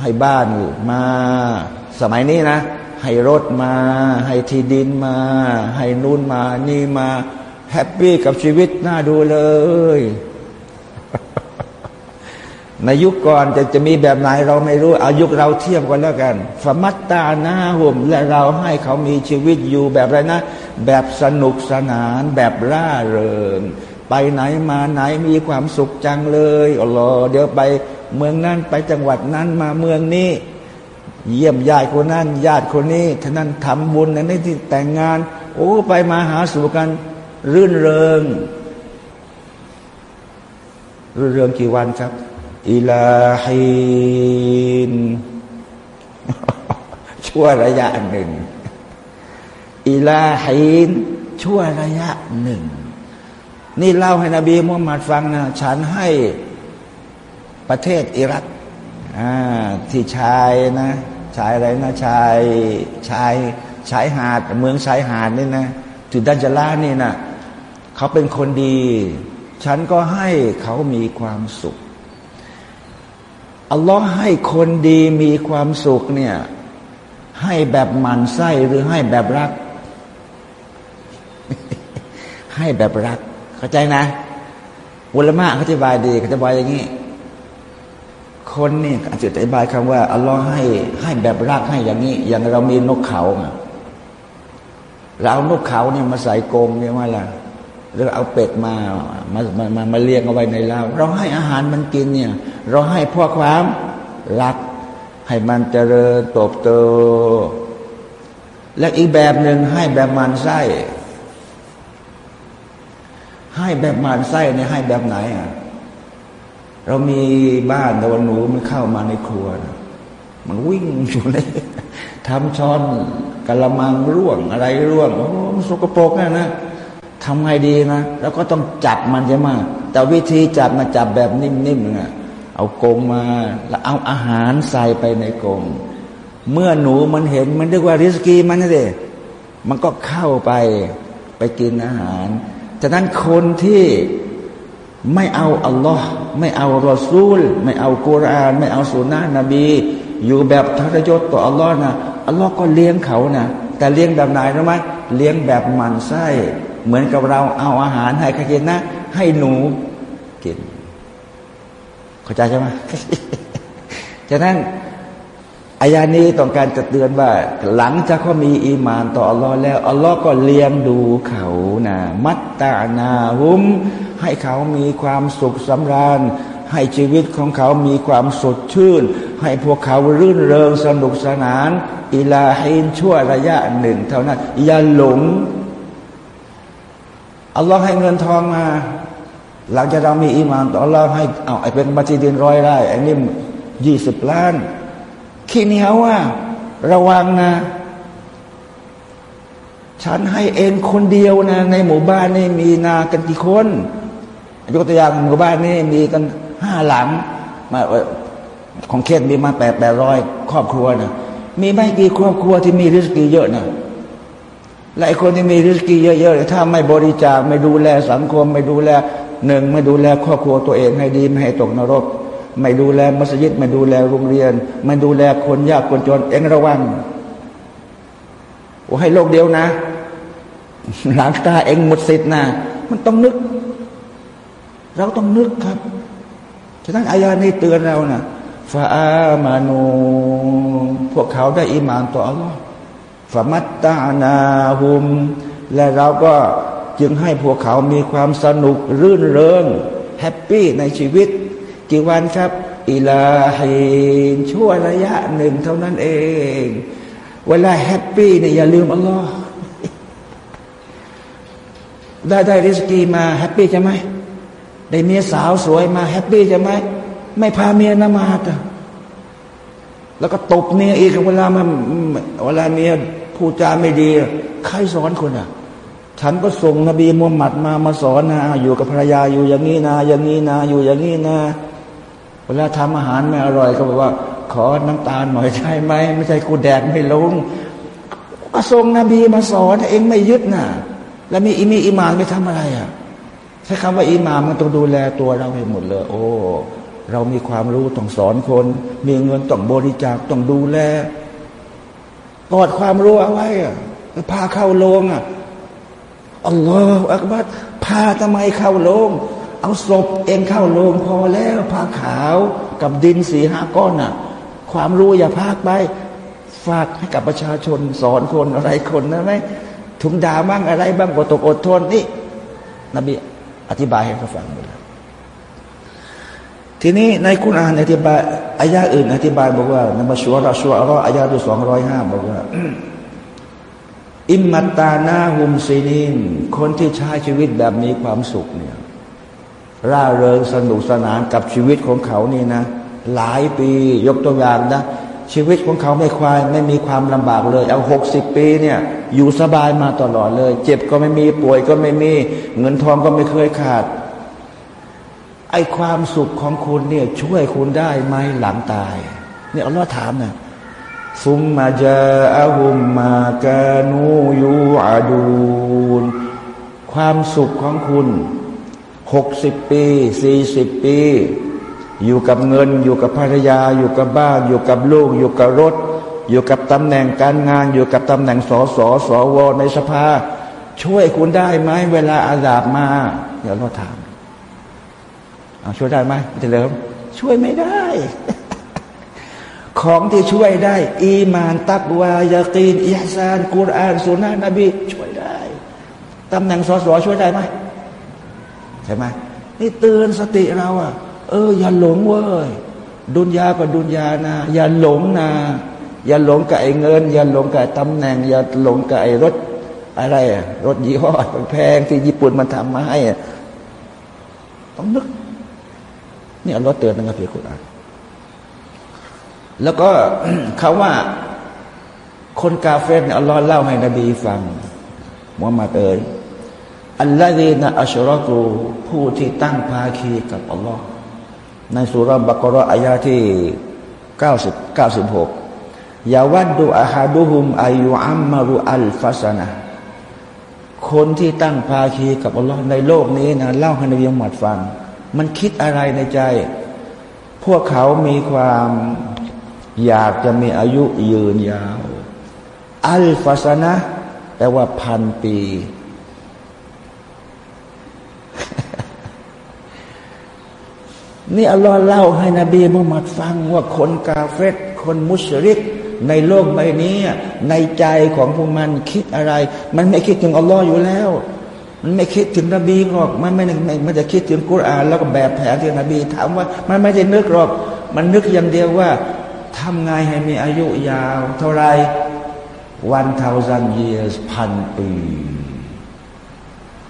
Speaker 1: ให้บ้านมา สมัยนี้นะ ให้รถมา ให้ที่ดินมา ให้นู่นมานี่มา แฮปปี้กับชีวิตน่าดูเลย ในยุคก่อนจะจะมีแบบไหนเราไม่รู้อายุเราเทียบกันแล้วกันฟมัตตาหน้าห่มและเราให้เขามีชีวิตอยู่แบบไรนะ แบบสนุกสนานแบบร่าเริง ไปไหนมาไหนมีความสุขจังเลยอ๋อเดี๋ยวไปเมืองนั้นไปจังหวัดนั้นมาเมืองนี้ เยี่ยมญาติคนนั้นญาติคนนี้ท่านั้นทำบุญในที่แต่งงาน โอ้ไปมาหาสู่กันรื่นเริงรื่นเริงกี่วันครับอิลาฮินชั่วระยะหนึ่งอิลาฮินชั่วระยะหนึ่ง นี่เล่าให้นบีมุฮัมมัดฟังนะฉันให้ประเทศอิรักที่ชายนะชายอะไรนะชายชายชายหาดเมืองชายหาดนี่นะจุดดันจลานี่นะเขาเป็นคนดี ฉันก็ให้เขามีความสุขอัลลอฮ์ให้คนดีมีความสุขเนี่ยให้แบบมันไส้หรือให้แบบรัก ให้แบบรัก เข้าใจนะอุลมะเขาอธิบายดีเขาอธิบายอย่างนี้ คนนี่อาจจะอธิบายคำว่าอัลลอฮ์ให้ให้แบบรักให้อย่างนี้ อย่างเรามีนกเขาเราเอานกเขาเนี่ยมาใส่กรงเนี่ยว่าล่ะหรือเอาเป็ดมามามามามาเลี้ยงเอาไว้ในเราเราให้อาหารมันกินเนี่ย เราให้พวกความรัก ให้มันเจริญโตบโตและอีกแบบหนึ่งให้แบบมันไส้ ให้แบบมันไส้เนี่ยให้แบบไหนอะเรามีบ้านแต่วันหนูมันเข้ามาในครัวนะมันวิ่งอยู่เลยทำช้อนกะละมังร่วงอะไรร่วงโอ้สกปรกนะนะทำไงดีนะแล้วก็ต้องจับมันใช่ไหมแต่วิธีจับมาจับแบบนิ่มๆนะเอากงมา แล้วเอาอาหารใส่ไปในกรงเมื่อหนูมันเห็นมันเรียกว่าริสกีมันนี่เมันก็เข้าไปไปกินอาหาร ฉะนั้นคนที่ไม่เอาอัลลอฮ์ไม่เอารอซูล ไม่เอากุราน ไม่เอาสุนนะนบี อยู่แบบทรยศต่ออัลลอฮ์นะอัลลอฮ์ก็เลี้ยงเขานะแต่เลี้ยงแบบไหนรู้ไหมเลี้ยงแบบมันไส้เหมือนกับเราเอาอาหารให้ใครกินนะ ให้หนูกิน เข้าใจใช่ไหมฉะนั้น อายานี้ต้องการจะเตือนว่า หลังจากเขามีอีมานต่ออัลลอฮ์แล้วอัลลอฮ์ก็เลี้ยงดูเขานะมัตตานาหุม ให้เขามีความสุขสำราญ ให้ชีวิตของเขามีความสดชื่น ให้พวกเขารื่นเริงสนุกสนาน อิลาฮินชั่วระยะหนึ่ง เท่านั้น อย่าหลงอัลลอฮ์ให้เงินทองมา หลังจากเรามีอีมานต่ออัลลอฮ์ให้เอาไอ้เป็นบัญชีดินร้อยไร่ไอ้นี่ยี่สิบล้าน ขี้เหนียวว่า ระวังนะ ฉันให้เองคนเดียวนะ ในหมู่บ้านนี่มีนากันกี่คนยกตัวอย่างหมู่บ้านนี่มีกันห้าหลังมาของเขตมีมาแปดแปดร้อยครอบครัวนะมีไม่กี่ครอบครัวที่มีริสกีเยอะนะหลายคนที่มีริสกีเยอะๆถ้าไม่บริจาคไม่ดูแลสังคม ไม่ดูแลหนึ่งไม่ดูแลครอบครัวตัวเองให้ดีไม่ให้ตกนรก ไม่ดูแลมัสยิด ไม่ดูแลโรงเรียน ไม่ดูแลคนยากคนจน เองระวังโอ้ให้โลกเดียวนะ หลังตาเองหมดสิทธิ์นะมันต้องนึก เราต้องนึกครับฉะนั้นอายานี้เตือนเรานะفآمنواพวกเขาได้อิมานต่ออัลลอฮ์فمتعناهم และเราก็จึงให้พวกเขามีความสนุกรื่นเริง happy ในชีวิต กี่วันครับإلى حينชั่วระยะหนึ่งเท่านั้นเอง เวลา happy เนี่ยอย่าลืมอัลลอฮ์ได้ได้ริสกีมา happy ใช่ไหมได้เมียสาวสวยมา happy ใช่ไหมไม่พาเมียนมาซแล้วก็ตบเมียอีกเวลามันเวลาเมียพูดจาไม่ดีใครสอนคนอะ ฉันก็ส่งนบีมุฮัมมัดมามาสอนนะอยู่กับภรรยาอยู่อย่างนี้นะ อย่างนี้นะ อยู่อย่างนี้นะ เวลาทำอาหารไม่อร่อยก็บอกว่า ขอน้ำตาลหน่อยใช่ไหมไม่ใช่กูแดกไม่ลงก็ส่งนบีมาสอนเองไม่ยึดนะแล้วมีอิมีอิมานไปทำอะไรอะใช้คำว่าอิมานมันต้องดูแลตัวเราให้หมดเลย โอ้เรามีความรู้ต้องสอนคน มีเงินต้องบริจาคต้องดูแลกอดความรู้เอาไว้อะพาเข้าโรงอะอัลลอฮฺอักบัดพาทำไมเข้าโรง เอาศพเองเข้าโรงพอแล้วผ้าขาวกับดินสีห้าก้อนน่ะ ความรู้อย่าพากไป ฝากให้กับประชาชนสอนคนอะไรคนนะไหมถุงดาบ้างอะไรบ้างก็ตกอดทนนี่นบีอธิบายให้เขาฟังหมดแล้วทีนี้ในคุณอ่านอธิบายอายาอื่น อธิบายบอกว่านมาชัวราชัวรออายาที่สองร้อยห้าบอกว่า อิมมัตตานาหุมซีนินคนที่ใช้ชีวิตแบบมีความสุขเนี่ย ร่าเริงสนุกสนานกับชีวิตของเขานี่นะ หลายปียกตัวอย่างนะ ชีวิตของเขาไม่ควายไม่มีความลำบากเลย เอาหกสิบปีเนี่ยอยู่สบายมาตลอดเลย เจ็บก็ไม่มีป่วยก็ไม่มี เงินทองก็ไม่เคยขาด ไอความสุขของคุณเนี่ยช่วยคุณได้ไหมหลังตาย เนี่ยอัลลอฮ์ถามนะซุมมาจาอาหุมมากานูยูอาดูนความสุขของคุณ หกสิบปีสี่สิบปี อยู่กับเงิน อยู่กับภรรยา อยู่กับบ้าน อยู่กับลูก อยู่กับรถ อยู่กับตำแหน่งการงาน อยู่กับตำแหน่งสอสอสอวอในสภา ช่วยคุณได้ไหมเวลาอาดาบมาเดี๋ยวเราถามช่วยได้ไหมจะเลิมช่วยไม่ได้ ของที่ช่วยได้ อีมาน ตักวายากีนอิฮซานกุรอานสุนนะนบีช่วยได้ตำแหน่งสอสอช่วยได้ไหม ช่ไหมนี่เตือนสติเราอะ เออ อย่าหลงเว้ยดุนยากับดุนยานะ อย่าหลงนะ อย่าหลงกับไอ้เงิน อย่าหลงกับตำแหน่ง อย่าหลงกับไอ้รถอะไรอะรถยี่ห้อแพงที่ญี่ปุ่นมันทำมาให้ต้องนึกนี่อัลลอฮ์เตือนนะครับพี่คุณอ่านแล้วก็เขาว่า คนกาเฟรเนี่ยอัลลอฮ์เล่าให้นบีฟังมุฮัมมัดเอ๋ย อัลลอฮีนะอัชรอกูผู้ที่ตั้งภาคีกับอัลลอฮ์ในสุรบักรออายาที่เก้าสิบเก้าสิบหกยาวัดดูอาฮาดุฮุมอายุอัมมารุอัลฟาสนะคนที่ตั้งภาคีกับอัลลอฮ์ในโลกนี้นะเล่าให้นบีมุฮัมมัดฟัง มันคิดอะไรในใจ พวกเขามีความอยากจะมีอายุยืนยาว อัลฟาสนะแปลว่าพันปี นี่อัลลอฮ์เล่าให้นบีมุฮัมมัดฟังว่าคนกาเฟตคนมุชริก ในโลกใบนี้ ในใจของพวกมันคิดอะไร มันไม่คิดถึงอัลลอฮ์อยู่แล้ว มันไม่คิดถึงนบีหรอก มันไม่ไม่มันจะคิดถึงกุรอาน แล้วก็แบบแผนที่นบีถามว่า มันไม่ได้นึกหรอก มันนึกอย่างเดียวว่าทำไงให้มีอายุยาว เท่าไร one thousand years พันปี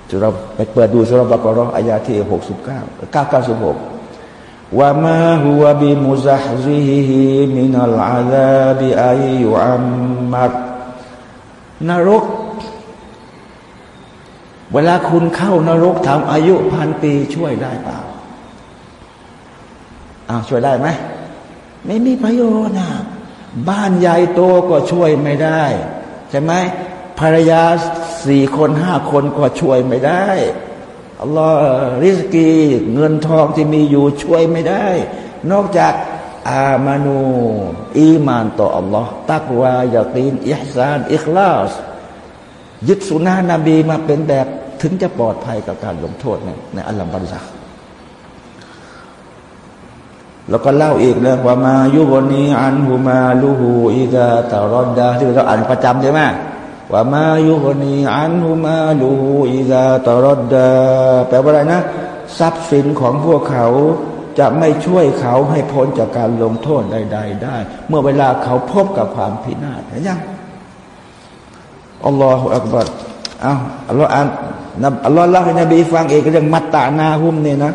Speaker 1: จะเราไปเปิดดูสุรบกรออายาที่หกสิบเก้าเก้าเก้าสิบหก ว่ามาหัวบิมุซาซิฮิมินัลอาลาบิอายุอัมมัดนรก เวลาคุณเข้านรกทำอายุพันปีช่วยได้เปล่าอ้าวช่วยได้ไหมไม่มีประโยชน์นะบ้านใหญ่โตก็ช่วยไม่ได้ ใช่ไหมภรรยาสี่คนห้าคนก็ช่วยไม่ได้ อัลลอฮ์ริสกีเงินทองที่มีอยู่ช่วยไม่ได้ นอกจากอามานูอีมานต่ออัลลอฮ์ตักวายาตีนอิฮซานอิคลาสยึดสุนานะนบีมาเป็นแบบถึงจะปลอดภัยกับการลงโทษในในอัลลัมบาริซักแล้วก็เล่าอีกนะว่ามายุบนีอันหูมาลูหูอีกาตารอดดาที่เราอ่านประจำใช่ไหม ว่ามายุบนีอันหูมาลูอีกาตรดดาแปลว่าอะไรนะ ทรัพย์สินของพวกเขาจะไม่ช่วยเขาให้พ้นจากการลงโทษใด ๆ ได้ เมื่อเวลาเขาพบกับความพินาศเห็นยังอัลลอฮฺอักบัรเอาอัลลอฮฺอ่านอัลลอฮฺเล่าให้นบีฟังเองเรื่องมัตตานาหุมเนี่ยนะ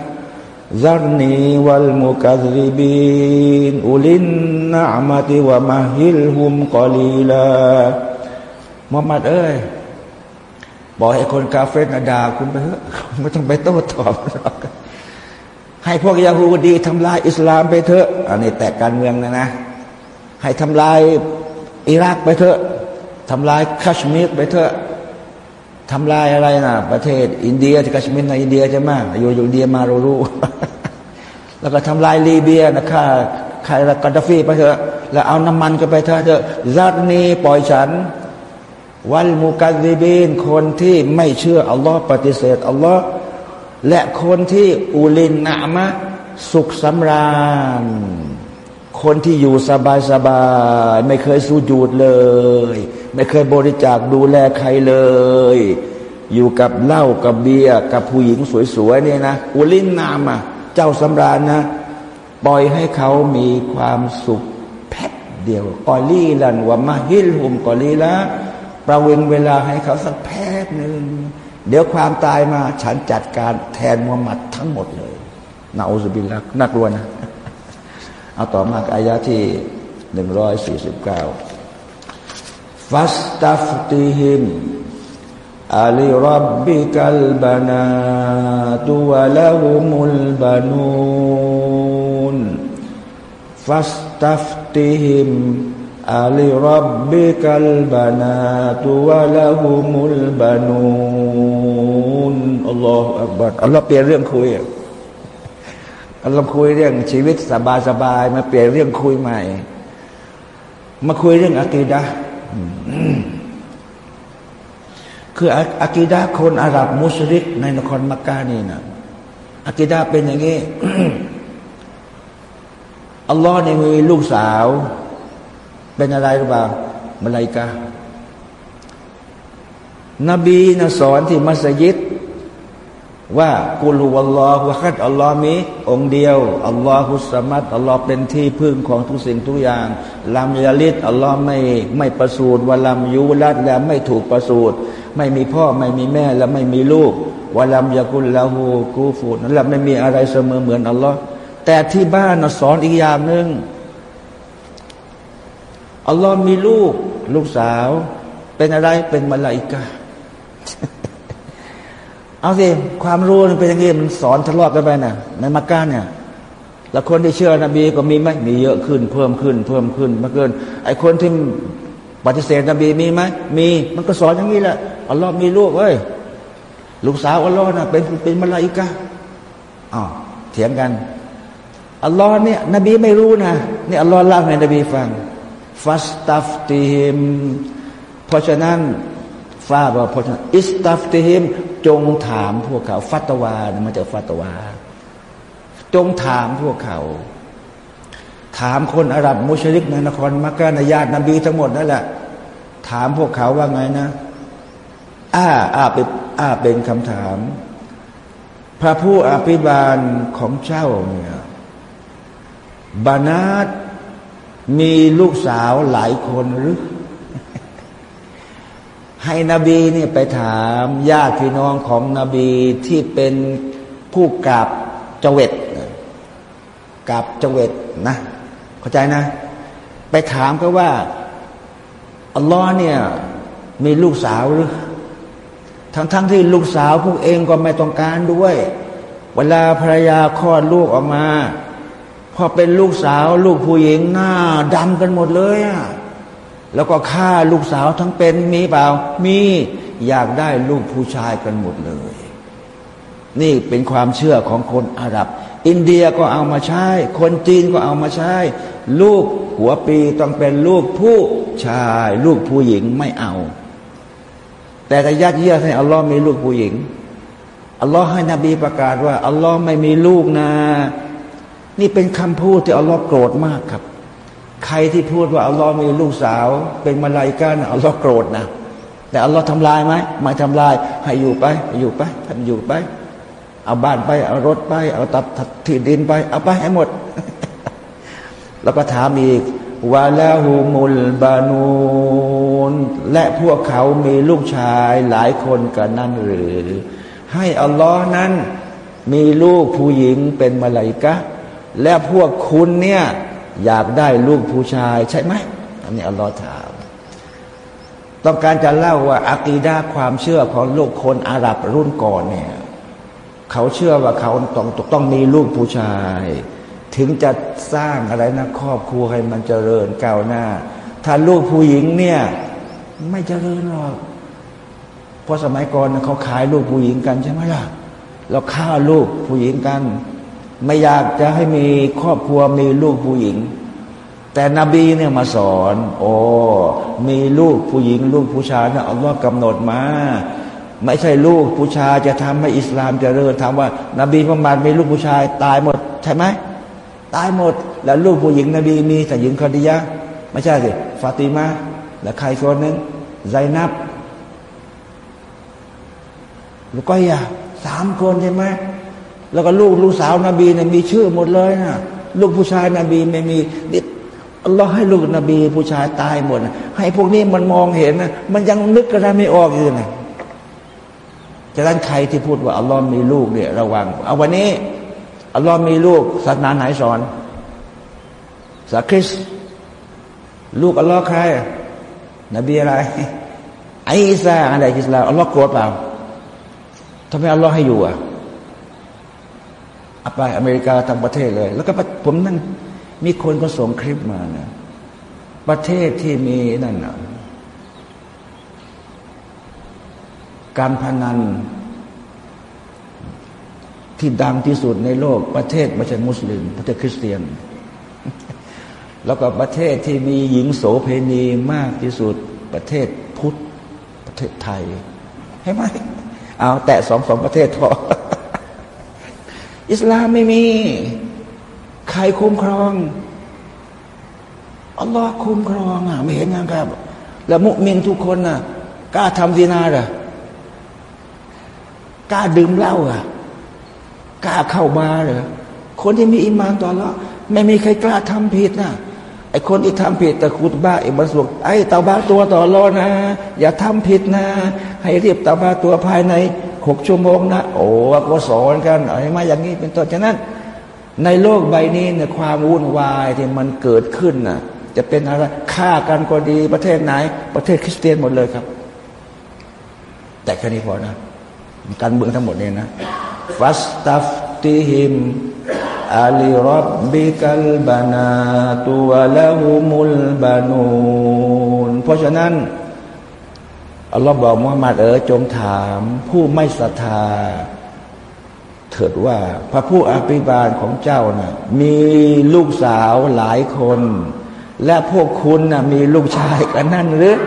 Speaker 1: ซารนีวัลมุกัซริบินอุลินนะมาติวะมาฮิลฮุมกอลีลา มุฮัมมัดเอ้ยบอกให้คนกาเฟรนดาคุณไปเถอะไม่ต้องไปโต้ตอบให้พวกยาฮูดีทำลายอิสลามไปเถอะอันนี้แตกการเมืองนะนะ ให้ทำลายอิรักไปเถอะทำลายคัชมีรไปเถอะทำลายอะไรนะประเทศ อินเดียที่กัชมินในอินเดียใช่ไหมอยู่อยู่เดียมาเรารู้ แล้วก็ทำลายลีเบียนะค่าใครละกัดฟีไปเถอะ แล้วเอาน้ำมันก็ไปเถอะเถอะซัดนีปล่อยฉัน วัลมุกัซิบีนคนที่ไม่เชื่ออัลลอฮ์ปฏิเสธอัลลอฮ์และคนที่อูลินนามะสุขสำราญ คนที่อยู่สบายสบายไม่เคยสู้จูดเลย ไม่เคยบริจาคดูแลใครเลย อยู่กับเหล้ากับเบียร์กับผู้หญิงสวยๆเนี่ยนะอุลินนามะเจ้าสำราญนะ ปล่อยให้เขามีความสุขแป๊บเดียวกอลีลันว่ามาฮิลหุมกอลีละ ประเวงเวลาให้เขาสักแป๊บหนึ่งเดี๋ยวความตายมาฉันจัดการแทนมุฮัมมัดทั้งหมดเลยนาอุสบิลละนักลัวนะ เอาต่อมาอายะที่หนึ่งร้อยสี่สิบเก้าฟัสตัฟติฮิมอัลิรับบิกัลบานาตุวะลาหุมุลบานูนฟัสตัฟติฮิม อัลิรับบิกัลบานาตุวะลาหุมุลบานูนอัลลอฮฺอักบัดอัลลอฮ์เปลี่ยนเรื่องคุยอัลลอฮ์คุยเรื่องชีวิตสบายสบายมาเปลี่ยนเรื่องคุยใหม่ มาคุยเรื่องอะกีดะคืออากีดาคนอาหรับมุสลิกในนครมักกะนี่นะอากีดาเป็นอย่างนี้อัลลอฮ์เนี่ยมีลูกสาว เป็นอะไรหรือเปล่ามาลายกานบีนะสอนที่มัสยิด ว่ากุลูอัลลอฮฺว่าคัดอัลลอฮ์มีองเดียวอัลลอฮุสมัตอัลลอฮ์เป็นที่พึ่งของทุกสิ่งทุกอย่างลามยาลิดอัลลอฮ์ไม่ไม่ประสูติวะลามยูลัดและไม่ถูกประสูติไม่มีพ่อไม่มีแม่และไม่มีลูกวะลามยากุลลาหูกูฟูนั่นแหละไม่มีอะไรเสมอเหมือนอัลลอฮ์แต่ที่บ้านสอนอีกอย่างหนึ่ง อัลลอฮ์มีลูก ลูกสาว เป็นอะไรเป็นมาลาอิกาเอาสิความรู้มันเป็นอย่างนี้มันสอนทะเลาะกันไปนะในมักกะเนี่ยแล้วคนที่เชื่อนบีก็มีไหมมีเยอะขึ้น เพิ่มขึ้น เพิ่มขึ้นมากเกิน ไอ้คนที่ปฏิเสธนบีมีไหมมีมันก็สอนอย่างนี้แหละอัลลอฮ์มีลูกเอ้ยลูกสาวอัลลอฮ์นะเป็นเป็นมาลาอิกะอ๋อเถียงกันอัลลอฮ์เนี่ยนบีไม่รู้นะนี่อัลลอฮ์เล่าให้นบีฟัง ฟัสตัฟติฮิมเพราะฉะนั้นฟาบอกเพราะฉะนั้นอิสตัฟติฮิมจงถามพวกเขา ฟัตวามันจะฟัตวา จงถามพวกเขา ถามคนอาหรับมุชริกในนครมักกะนญาตินบีทั้งหมดนั่นแหละ ถามพวกเขาว่าไงนะอ้าอ้าเป็นอ้าเป็นคำถาม พระผู้อภิบาลของเจ้าเนี่ยบานาต มีลูกสาวหลายคนหรือ ให้นบีเนี่ยไปถามญาติพี่น้องของนบีที่เป็นผู้กราบเจวิตกราบเจวิตนะเข้าใจนะ ไปถามเขาว่าอัลลอฮ์เนี่ย มีลูกสาวหรือ ทั้งๆทที่ลูกสาวพวกเองก็ไม่ต้องการด้วย เวลาภรรยาคลอดลูกออกมา พอเป็นลูกสาวลูกผู้หญิงหน้าดำกันหมดเลยอะแล้วก็ฆ่าลูกสาวทั้งเป็นมีเปล่า มีอยากได้ลูกผู้ชายกันหมดเลย นี่เป็นความเชื่อของคนอาหรับ อินเดียก็เอามาใช้ คนจีนก็เอามาใช้ ลูกหัวปีต้องเป็นลูกผู้ชาย ลูกผู้หญิงไม่เอา แต่กยัดเยียดให้อัลลอฮ์มีลูกผู้หญิงอัลลอฮ์ให้นบีประกาศว่าอัลลอฮ์ไม่มีลูกนะ นี่เป็นคำพูดที่อัลลอฮ์โกรธมากครับ ใครที่พูดว่าอัลลอฮ์มีลูกสาว เป็นมาลายกานอัลลอฮ์โกรธนะ แต่อัลลอฮ์ทำลายไหมไม่ทำลาย ให้อยู่ไปอยู่ไปท่านอยู่ไป เอาบ้านไป เอารถไป เอาตับที่ดินไป เอาไปให้หมด แล้วก็ถามอีกวาลาหูมุลบานูนและพวกเขามีลูกชายหลายคนกันนั่นหรือ ให้อัลลอฮ์นั้น มีลูกผู้หญิงเป็นมาลายกะ และพวกคุณเนี่ยอยากได้ลูกผู้ชายใช่ไหมอันนี้อัลลอฮ์ถามต้องการจะเล่าว่าอักีดาความเชื่อของลูกคนอาหรับรุ่นก่อนเนี่ยเขาเชื่อว่าเขาต้องต้องมีลูกผู้ชาย ถึงจะสร้างอะไรนะครอบครัวให้มันเจริญก้าวหน้า ถ้าลูกผู้หญิงเนี่ยไม่เจริญหรอกเพราะสมัยก่อนเขาขายลูกผู้หญิงกันใช่ไหมล่ะเราฆ่าลูกผู้หญิงกัน ไม่อยากจะให้มีครอบครัวมีลูกผู้หญิง แต่นบีเนี่ยมาสอน โอ้มีลูกผู้หญิง ลูกผู้ชายนะอัลลอฮ์กำหนดมา ไม่ใช่ลูกผู้ชายจะทำให้อิสลามจเจริญถามว่า นบีประมาณมีลูกผู้ชายตายหมด ใช่ไหมตายหมด แล้วลูกผู้หญิงนบีมีแต่หญิงคดียะไม่ใช่สิฟาติมาและใครคนนึงไซนับลูกก็ยสามคนใช่ไหม แล้วก็ลูกลูกสาวนาบีเนี่ยมีชื่อหมดเลยนะลูกผู้ชายนบีไม่มีนี่อัลลอฮ์ให้ลูกนบีผู้ชายตายหมดนะให้พวกนี้มันมองเห็นนะมันยังนึกกันไม่ออกอยู่นะจะนั้นใครที่พูดว่าอัลลอฮ์มีลูกเนี่ยระวังเอาวันนี้อัลลอฮ์มีลูกศาสนาไหนสอนศาสคริสลูกอัลลอฮ์ใคร นบีอะไรไอซาอะไรอิสลามอัลลอฮ์โกรธเปล่าทำไมอัลลอฮ์ให้อยู่อะ อาไปอเมริกาทั้งประเทศเลย แล้วก็ผมนั่นมีคนก็ส่งคลิปมานะประเทศที่มีนั่นนะการพนันที่ดังที่สุดในโลก ประเทศไม่ใช่มุสลิมประเทศคริสเตียน แล้วก็ประเทศที่มีหญิงโสเพณีมากที่สุดประเทศพุทธประเทศไทย ให้ไหมเอาแต่สองสองประเทศพอ อิสลามไม่มี ใครคุ้มครองอัลลอฮ์คุ้มครองอะไม่เห็นยังครับ แล้วมุมินทุกคนน่ะกล้าทำดีนาหรอกล้าดื่มเหล้าอะกล้าเข้ามาเหรอคนที่มีอิมานต่อละไม่มีใครกล้าทำผิดนะไอ้คนที่ทำผิดแต่คุตบ้าไอิบัสุกไอ้ตาบ้าตัวต่อรอนะ อย่าทำผิดนะ ให้เรียบตาบ้าตัวภายใน หกชั่วโมงนะ โอ้ก็สอนกันอะไรมาอย่างนี้เป็นต้นฉะนั้น ในโลกใบนี้เนี่ยความวุ่นวายที่มันเกิดขึ้นน่ะ จะเป็นอะไรฆ่ากันก็ดีประเทศไหน ประเทศคริสเตียนหมดเลยครับ แต่แค่นี้พอนะการเมืองทั้งหมดเนี่ยนะฟัสตัฟติฮิมอาลีรับบิกัลบานาตัวละหุมุลบานูนเพราะฉะนั้น อัลลอฮ์บอกมุฮัมมัดเออจงถาม ผู้ไม่ศรัทธา เถิดว่า พระผู้อภิบาลของเจ้านะ่ะมีลูกสาวหลายคน และพวกคุณนะ่ะมีลูกชายกันนั่นหรือ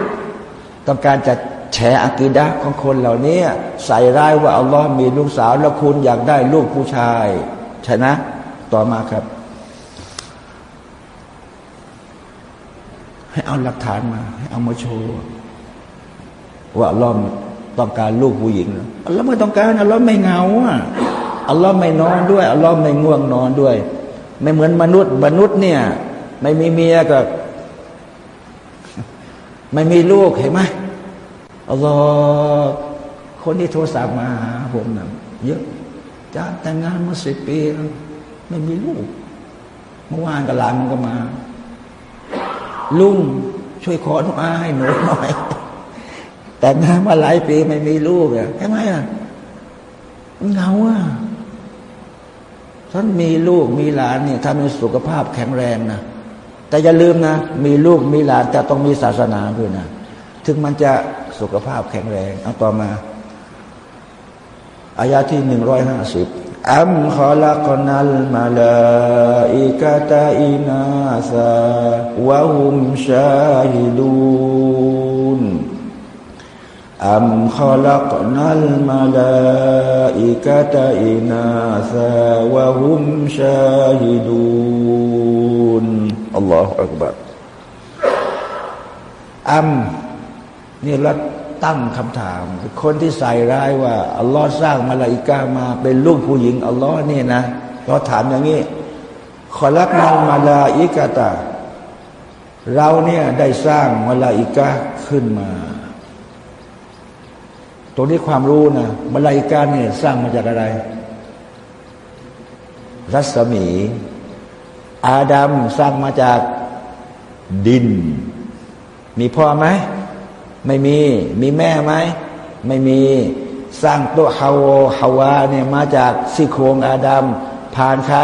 Speaker 1: ต้องการจะแฉอากีดะของคนเหล่านี้ใส่ร้ายว่าอัลลอฮ์มีลูกสาวแล้วคุณอยากได้ลูกผู้ชายใช่นะต่อมาครับ ให้เอาหลักฐานมา ให้เอามาโชว์ ว่าอัลลอฮ์ต้องการลูกผู้หญิงอัลลอฮ์ไม่ต้องการอัลลอฮ์ไม่เงาอะอัลลอฮ์ไม่นอนด้วยอัลลอฮ์ไม่ง่วงนอนด้วย ไม่เหมือนมนุษย์มนุษย์เนี่ย ไม่มีเมียก็ไม่มีลูกเห็นไหมอัลลอฮ์คนที่โทรศัพท์มาหาผมนะเยอะจ้าแต่งงานมาสิบปีแล้วไม่มีลูก เมื่อวานกับหลานมันก็มา ลุงช่วยขอทุกอาให้หนูหน่อย แต่งงานมาหลายปีไม่มีลูกอะใช่ไหมอะเงาอะท่านมีลูกมีหลานเนี่ยถ้ามีสุขภาพแข็งแรงนะแต่อย่าลืมนะ มีลูกมีหลานแต่ต้องมีศาสนาด้วยนะถึงมันจะสุขภาพแข็งแรงเอาต่อมาอายาที่หนึ่งร้อยห้าสิบอัมขลักนัลมาลาอิกะตาอินาซาวะฮุมชาฮิดูน อัมขลักนัลมาลาอิกะตาอินาซาวะฮุมชาฮิดูนอัลลอฮฺอักบัรอัมนี่รัตั้งคำถาม คนที่ใส่ร้ายว่า อัลลอฮ์สร้างมาลาอิกามาเป็นลูกผู้หญิง อัลลอฮ์นี่นะเราถามอย่างนี้ ขอรักนัลมาลาอิกาตา เราเนี่ยได้สร้างมาลาอิกาขึ้นมา ตรงนี้ความรู้นะมาลาอิการเนี่ยสร้างมาจากอะไร รัศมี อาดัมสร้างมาจากดิน มีพ่อไหม ไม่มี มีแม่ไหม ไม่มี สร้างตัวฮาวฮาวาเนี่ยมาจากซี่โครงอาดัม ผ่านใคร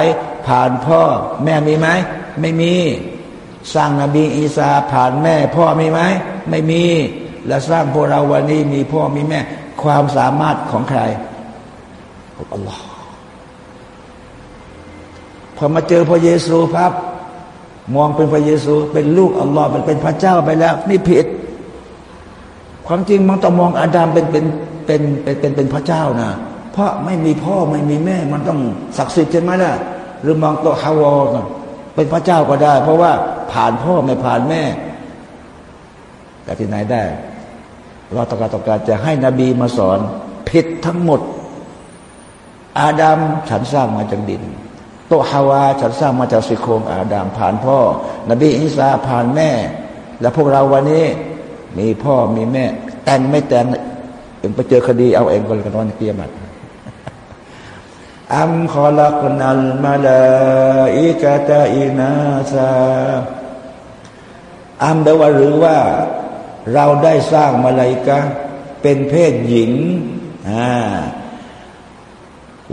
Speaker 1: ผ่านพ่อ แม่มีไหม ไม่มี สร้างนบีอีสาผ่านแม่ พ่อมีไหม ไม่มี และสร้างพวกเราวันนี้มีพ่อมีแม่ ความสามารถของใครของอัลลอฮ์พอมาเจอพระเยซูครับ มองเป็นพระเยซู เป็นลูกอัลลอฮ์มันเป็นพระเจ้าไปแล้ว นี่ผิด ความจริงมันต้องมองอาดัมเป็นเป็นเป็นเป็นเป็นเป็นพระเจ้านะเพราะไม่มีพ่อไม่มีแม่ มันต้องศักดิ์สิทธิ์ใช่ไหมล่ะ หรือมองตัวฮาวอเป็นพระเจ้าก็ได้ เพราะว่าผ่านพ่อไม่ผ่านแม่แต่ที่ไหนได้ เราต้องการต้องการจะให้นบีมาสอนผิดทั้งหมด อาดัมฉันสร้างมาจากดิน โตฮาวาฉันสร้างมาจากสิโครงอาดัมผ่านพ่อ นบีอิสาผ่านแม่ และพวกเราวันนี้มีพ่อมีแม่ แต่งไม่แต่งเองไปเจอคดีเอาเองก็เลยกันวันเกียรติอัมขอลักนัลมาลาอิกาตาอินาซาอัมแปลว่าหรือว่า เราได้สร้างมาลายกะเป็นเพศหญิงอ่า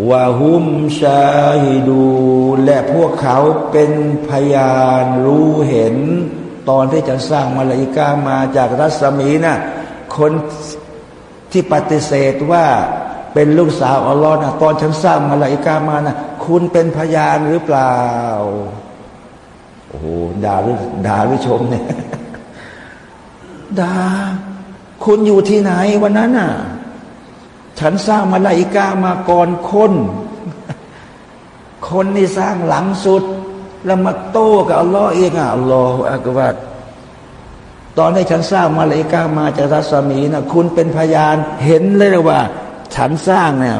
Speaker 1: วาหุมชาฮิดู และพวกเขาเป็นพยานรู้เห็น ตอนที่จะสร้างมาลาอิกามาจากรัศมีนะ่ะคนที่ปฏิเสธว่าเป็นลูกสาวอัลลอฮ์นะตอนฉันสร้างมาลาอิกามานะคุณเป็นพยานหรือเปล่า โอ้โหด่าหรือด่าหรือชมเนี่ย ดาคุณอยู่ที่ไหนวันนั้นน่ะ ฉันสร้างมาลาอิกามาก่อนคน คนนี่สร้างหลังสุด แล้วมาโต้กับอัลลอฮ์เองอะอัลลอฮฺอักบัดตอนที่ฉันสร้างมาเลกามาจากรัศมีนะคุณเป็นพยานเห็นเลยว่า ฉันสร้างเนี่ย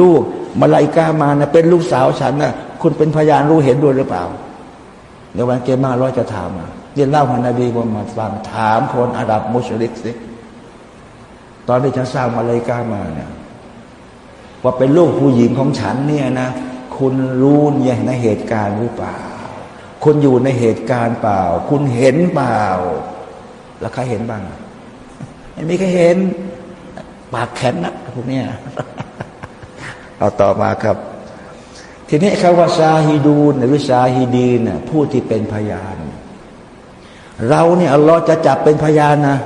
Speaker 1: ลูกมาลายกามานะเป็นลูกสาวฉันนะคุณเป็นพยานรู้เห็นด้วยหรือเปล่าเดี๋ยววันเกมาร้อยจะถามอะเรีย นเล่าของนบีมุฮัมมัดฟังถามคนอาหรับมุชลิกสิตอนที่ฉันสร้างมาเลยกามาเนี่ยว่าเป็นลูกผู้หญิงของฉันเนี่ยนะ คุณรู้เนี่ยในเหตุการณ์หรือเปล่า คุณอยู่ในเหตุการณ์เปล่า คุณเห็นเปล่า แล้วใครเห็นบ้างไม่มีใครเห็น ปากแข็งนะพวกเนี้เอาต่อมาครับ ทีนี้คำว่าชาฮิดูนหรือชาฮิดีนผู้ที่เป็นพยาน เราเนี่ยอัลลอฮ์จะจับเป็นพยานนะ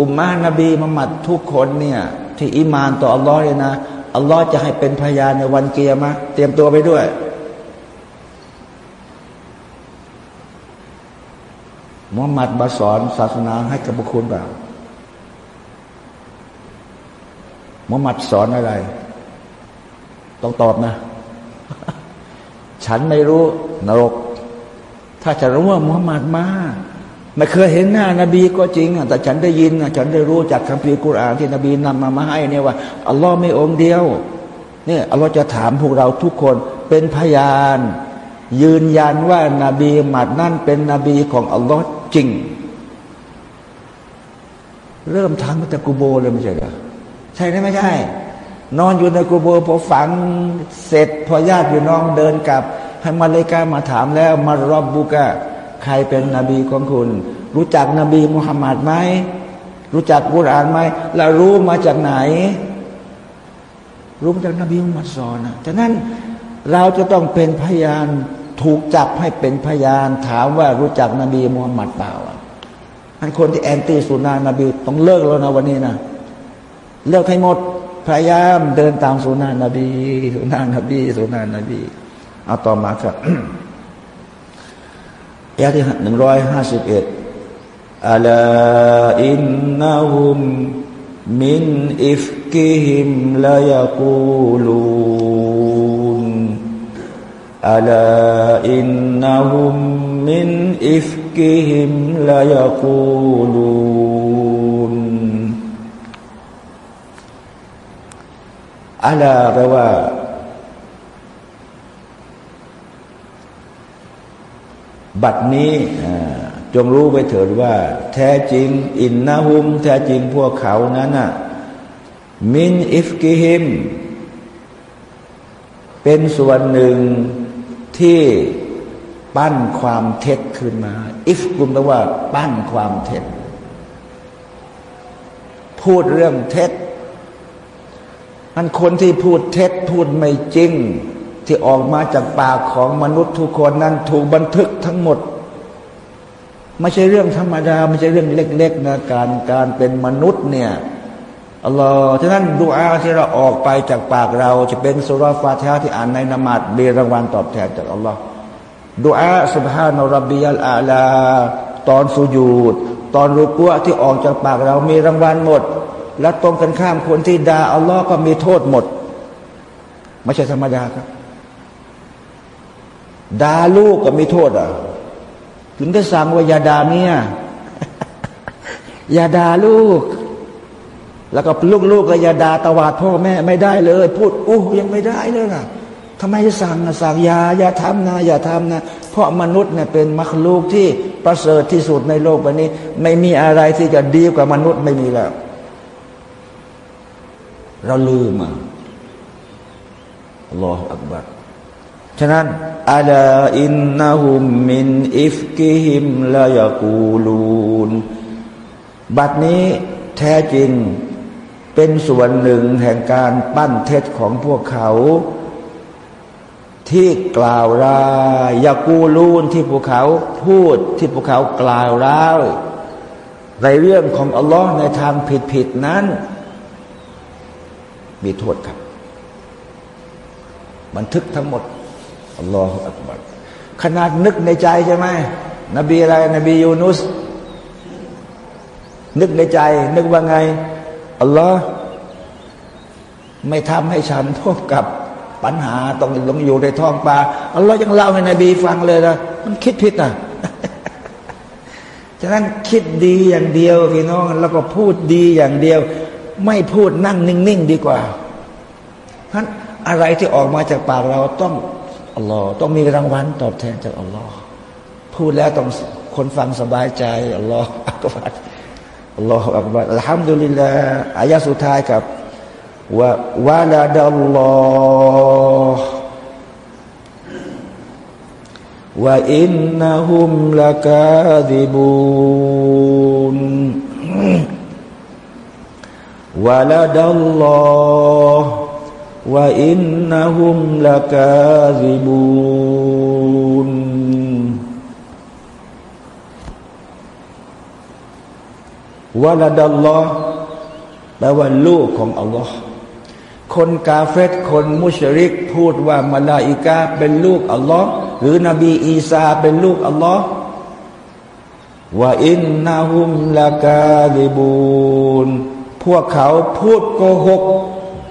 Speaker 1: อุมมานบีมุฮัมมัดทุกคนเนี่ย ที่อิมานต่ออัลลอฮ์เลยนะอัลลอฮ์จะให้เป็นพยานในวันเกียร์มะเตรียมตัวไปด้วย มุฮัมมัดมาสอนศาสนาให้กับบุคคลเปล่ามุฮัมมัดสอนอะไร ต้องตอบนะ ฉันไม่รู้นรก ถ้าฉันรู้ว่ามุฮัมมัดมาไม่เคยเห็นหน้านาบีก็จริงแต่ฉันได้ยินฉันได้รู้จากคัมภีร์กุรอานที่นบีนำมามาให้เนี่ยว่าอัลลอฮ์ไม่องเดียวเนี่ยอัลลอฮ์จะถามพวกเราทุกคนเป็นพยาน ยืนยันว่านาบีมัดนั่นเป็นนบีของอัลลอฮ์จริง เริ่มทำมาจากกูโบเลยไม่ใช่เหรอใช่ไหมไม่ใช่ นอนอยู่ในกูโบพอฝังเสร็จพอญาติพี่น้องเดินกลับ ให้มาเลกามาถามแล้วมารอบบุกะใครเป็นนบีของคุณ รู้จักนบีมุฮัมมัดไหมรู้จักกุรอานไหมแล้วรู้มาจากไหน รู้มาจากนบีมุฮัมมัดสอนนะฉะนั้นเราจะต้องเป็นพยานถูกจับให้เป็นพยาน ถามว่ารู้จักนบีมุฮัมมัดเปล่าอันคนที่แอนตี้สุนานะนบีต้องเลิกแล้วนะวันนี้นะเลิกให้หมดพยายามเดินตามสุนานะนบีสุนานะนบีสุนานะนบี เอาต่อมาครับอายะที่หนึ่งร้อยห้าสิบเอ็ดอัลอินนาหุมมินอิฟกิฮิมลายกูลูนอัลإنهم من إفكهم ليقولون ألاแปลว่า บัดนี้จงรู้ไปเถิดว่า แท้จริง إنهم แท้จริงพวกเขานั้นน่ะمن إفكهم เป็นส่วนหนึ่งที่ปั้นความเท็จขึ้นมา อิฟกุมแปลว่า ปั้นความเท็จ พูดเรื่องเท็จมันคนที่พูดเท็จพูดไม่จริง ที่ออกมาจากปากของมนุษย์ทุกคนนั้นถูกบันทึกทั้งหมด ไม่ใช่เรื่องธรรมดาไม่ใช่เรื่องเล็กๆนะการการเป็นมนุษย์เนี่ยอัลลอฮ์ฉะนั้นดูอาที่เราออกไปจากปากเรา จะเป็นสุรฟาติฮที่อ่านในนมาดมีรางวัลตอบแทนจากอัลลอฮ์ดูอาสุบฮานอรับบิยัลอาลา ตอนสุญูดตอนรุกัวที่ออกจากปากเรามีรางวัลหมด และตรงกันข้ามคนที่ด่าอัลลอฮ์ก็มีโทษหมด ไม่ใช่ธรรมดาครับ ด่าลูกก็มีโทษอะ ถึงได้สั่งว่าอย่าด่าเมียอย่าด่าลูก แล้วก็ลูกๆก็อย่าด่าตวาดพ่อแม่ไม่ได้เลย พูดอู้ยังไม่ได้เลยอะทำไมสั่งสั่งอย่าอย่าทำนะอย่าทำนะ เพราะมนุษย์เนี่ยเป็นมรรคลูกที่ประเสริฐที่สุดในโลกวันนี้ ไม่มีอะไรที่จะดีกว่ามนุษย์ไม่มีแล้ว เราลืมอะรออักบัร ฉะนั้นอัลาอินนาหุมมินอิฟกิฮิมลายกูลูนบัดนี้แท้จริงเป็นส่วนหนึ่งแห่งการปั้นเท็จของพวกเขา ที่กล่าวร้ายยากูลูนที่พวกเขาพูดที่พวกเขากล่าวร้ายในเรื่องของอัลลอฮ์ในทางผิดๆนั้น มีโทษครับ บันทึกทั้งหมด อัลลอฮฺอักบัรขนาดนึกในใจใช่ไหมนบีอะไร นบียูนุส นึกในใจ นึกว่าไง อัลลอฮ์ไม่ทำให้ฉันพบกับปัญหาต้องลงอยู่ในท้องปลาอัลลอฮ์ยังเล่าให้นบีฟังเลยนะมันคิดผิดนะฉะนั้นคิดดีอย่างเดียวพี่น้อง แล้วก็พูดดีอย่างเดียว ไม่พูดนั่งนิ่ง ๆ ดีกว่าเพราะอะไรที่ออกมาจากปากเราต้อง อัลลอฮ์ต้องมีรางวัลตอบแทนจากอัลลอฮ์พูดแล้วต้องคนฟังสบายใจอัลลอฮ์อักบัรอัลลอฮ์อักบัรอัลฮัมดุลิลลาห์อายะสุดท้ายครับว่าวะลาดัลลอฮ์ว่าอินนะฮุมละกาดิบูนวะลาดัลลอฮ์ ว่าอินนะฮุมละกาซิบูนวะลาดัลลอฮ์แปลว่าลูกของอัลลอฮ์คนกาเฟตคนมุชริก พูดว่ามาลาอิกาเป็นลูกอัลลอฮ์หรือนบีอีสาเป็นลูกอัลลอฮ์ว่าอินนาฮุมละกาลิบูนพวกเขาพูดโกหก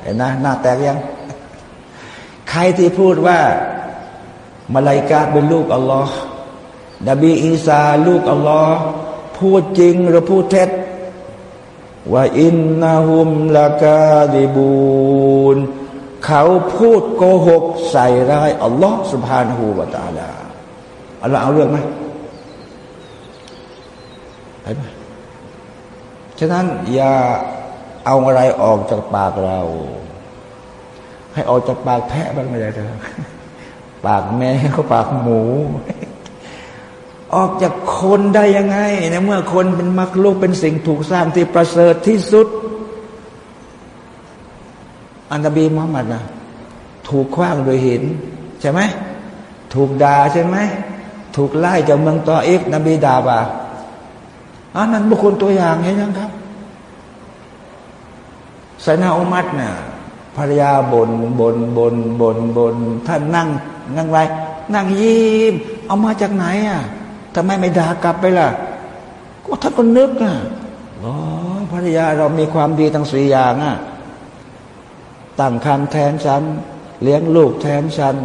Speaker 1: เห็นนะหน้าแตกยัง ใครที่พูดว่ามาลายกาเป็นลูกอัลลอฮ์นบีอีสาลูกอัลลอฮ์พูดจริงหรือพูดเท็จว่าอินนาฮุมลากาดิบูนเขาพูดโกหกใส่ร้ายอัลลอฮ์สุบฮานหูวาตาลาอัลลอฮ์เอาเรื่องไหมเห็นไหมฉะนั้นอย่า เอาอะไรออกจากปากเรา ให้ออกจากปากแพะบ้างไม่ได้เถอะปากแมวปากหมู ออกจากคนได้ยังไงในเมื่อคนเป็นมรรคลูกเป็นสิ่งถูกสร้างที่ประเสริฐที่สุด อันนบีมุฮัมมัดนะถูกคว้างโดยหิน ใช่ไหมถูกด่าใช่ไหมถูกไล่จากเมืองตออิฟนบีด่าป่ะอันนั้นบุคคลตัวอย่างเห็นยังครับ ไซนาอุมัดเนี่ยภรรยาบนบนบนบนบนท่านนั่งนั่งไร นั่งยิ้มเอามาจากไหนอะทำไมไม่ด่ากลับไปล่ะ ก็ท่านก็นึกอะอ๋อภรรยาเรามีความดีทั้งสี่อย่างอะตั้งคันแทนฉัน เลี้ยงลูกแทนฉัน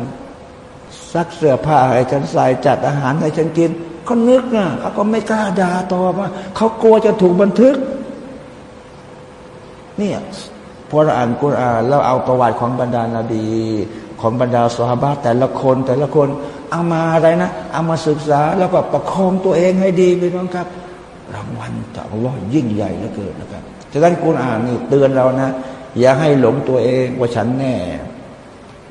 Speaker 1: ซักเสื้อผ้าให้ฉันใส่จัดอาหารให้ฉันกินเขานึกนะเขาก็ไม่กล้าด่าต่อมาเขากลัวจะถูกบันทึก เนี่ยพอเราอ่านกุรอานแล้วเอาประวัติของบรรดานาบี ของบรรดาสหบาแต่ละคนแต่ละคนเอามาอะไรนะ เอามาศึกษาแล้วก็ประคองตัวเองให้ดีไปน้องครับ รางวัลจากอัลลอฮ์ยิ่งใหญ่เหลือเกินนะครับฉะนั้นกุรอานนี่เตือนเรานะ อย่าให้หลงตัวเองว่าฉันแน่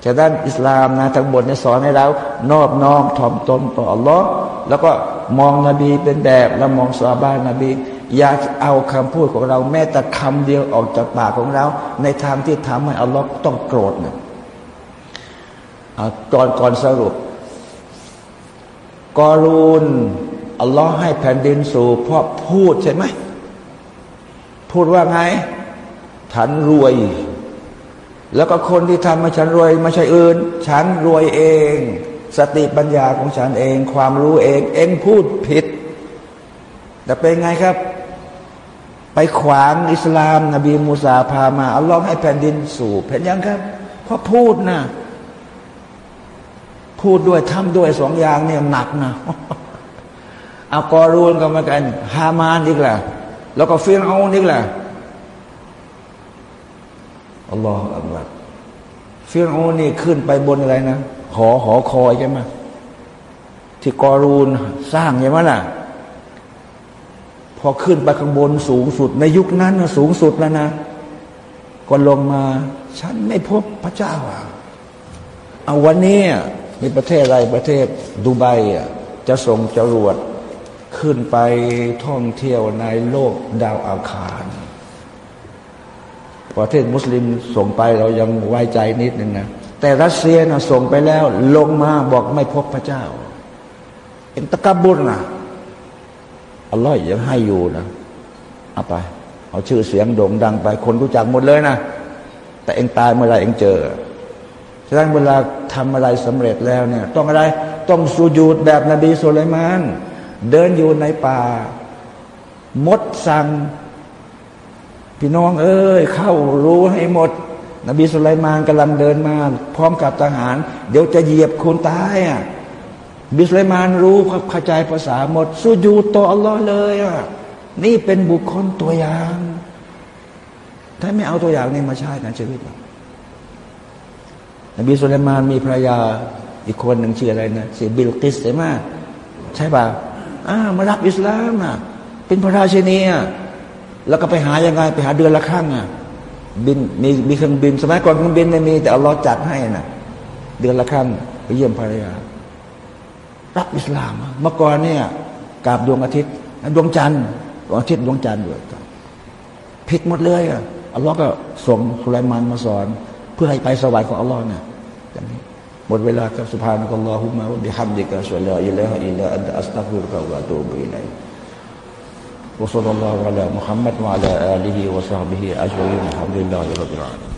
Speaker 1: จากด้นอิสลามนะทั้งหมดเนี่ยสอนให้เรา นอบน้อมถ่อมตนต่ออัลลอฮ์แล้วก็มองนบีเป็นแบบแล้วมองสาบานนบี อย่าเอาคำพูดของเรา แม้แต่คำเดียวออกจากปากของเรา ในทางที่ทำให้อัลลอฮ์ต้องโกรธเนี่ยก่อนก่อนสรุปกอรูนอัลลอฮ์ให้แผ่นดินสู่เพราะพูดใช่ไหมพูดว่าไงฉันรวย แล้วก็คนที่ทำมาฉันรวยไม่ใช่อื่น ฉันรวยเอง สติปัญญาของฉันเอง ความรู้เอง เองพูดผิด แต่เป็นไงครับ ไปขวางอิสลามนบีมูซาพามาอัลลอฮ์ให้แผ่นดินสู่เห็นยังครับเพราะพูดนะพูดด้วยทำด้วยสองอย่างเนี่ยหนักนะเอากอรูนกันมากันฮามานอีกแหละแล้วก็ฟิรเอาอีกแหละอัลลอฮฺอัลลอฮฺฟิรโอนี่ขึ้นไปบนอะไรนะหอหอคอยใช่ไหมที่กอรูนสร้างใช่ไหมล่ะ พอขึ้นไปข้างบนสูงสุด ในยุคนั้นสูงสุดแล้วนะก็ลงมาฉันไม่พบพระเจ้าอะเอาวันนี้มีประเทศอะไรประเทศดูไบอะจะส่งจรวดขึ้นไปท่องเที่ยวในโลกดาวอาคาร ประเทศมุสลิมส่งไปเรายังไว้ใจนิดนึงนะ แต่รัสเซียนะส่งไปแล้วลงมาบอกไม่พบพระเจ้าเอ็นตะกบุญนะ อัลลอฮ์ยังให้อยู่นะเอาไป เอาชื่อเสียงโด่งดังไป คนรู้จักหมดเลยนะ แต่เองตายเมื่อไรเองเจอฉะนั้นเวลาทำอะไรสำเร็จแล้วเนี่ย ต้องอะไรต้องสูญูดแบบนบีสุลัยมาน เดินอยู่ในป่า มดสั่ง พี่น้องเอ้ย เข้ารู้ให้หมด นบีสุไลมานกำลังเดินมา พร้อมกับทหาร เดี๋ยวจะเหยียบคนตายอะ บิสุไลมานรู้เข้าใจภาษาหมดสุญูต่ออัลลอฮ์เลยอะนี่เป็นบุคคลตัวอย่าง ถ้าไม่เอาตัวอย่างนี้มาใช้กันชีวิตนบีสุไลมานมีภรรยาอีกคนหนึ่งชื่ออะไรนะชื่อบิลกิสใช่ไหมใช่ป่ะอ่ามารับอิสลามอะเป็นพระราชินีอะแล้วก็ไปหายังไง ไปหาเดือนละครั้งอะบินมีมีเครื่องบินสมัยก่อนเครื่องบินไม่มีแต่อัลลอฮ์จัดให้น่ะ เดือนละครั้งไปเยี่ยมภรรยา รับอิสลามเมื่อก่อนเนี่ยกราบดวงอาทิตย์ดวงจันทร์ดวงอาทิตย์ดวงจันทร์ด้วยผิดหมดเลยอ่ะอัลลอฮ์ก็ส่งสุไลมานมาสอน เพื่อให้ไปสวรรค์ของอัลลอฮ์เนี่ยอย่างนี้หมดเวลาครับสุภาพนักอัลลอฮุมะบิฮัมดิกะสุลลาอิลลาฮอิลลาอันอัสตัฟิรุกะวะตูบิลัย وصلى الله على محمد وعلى آله وصحبه أجمعين الحمد لله رب العالمين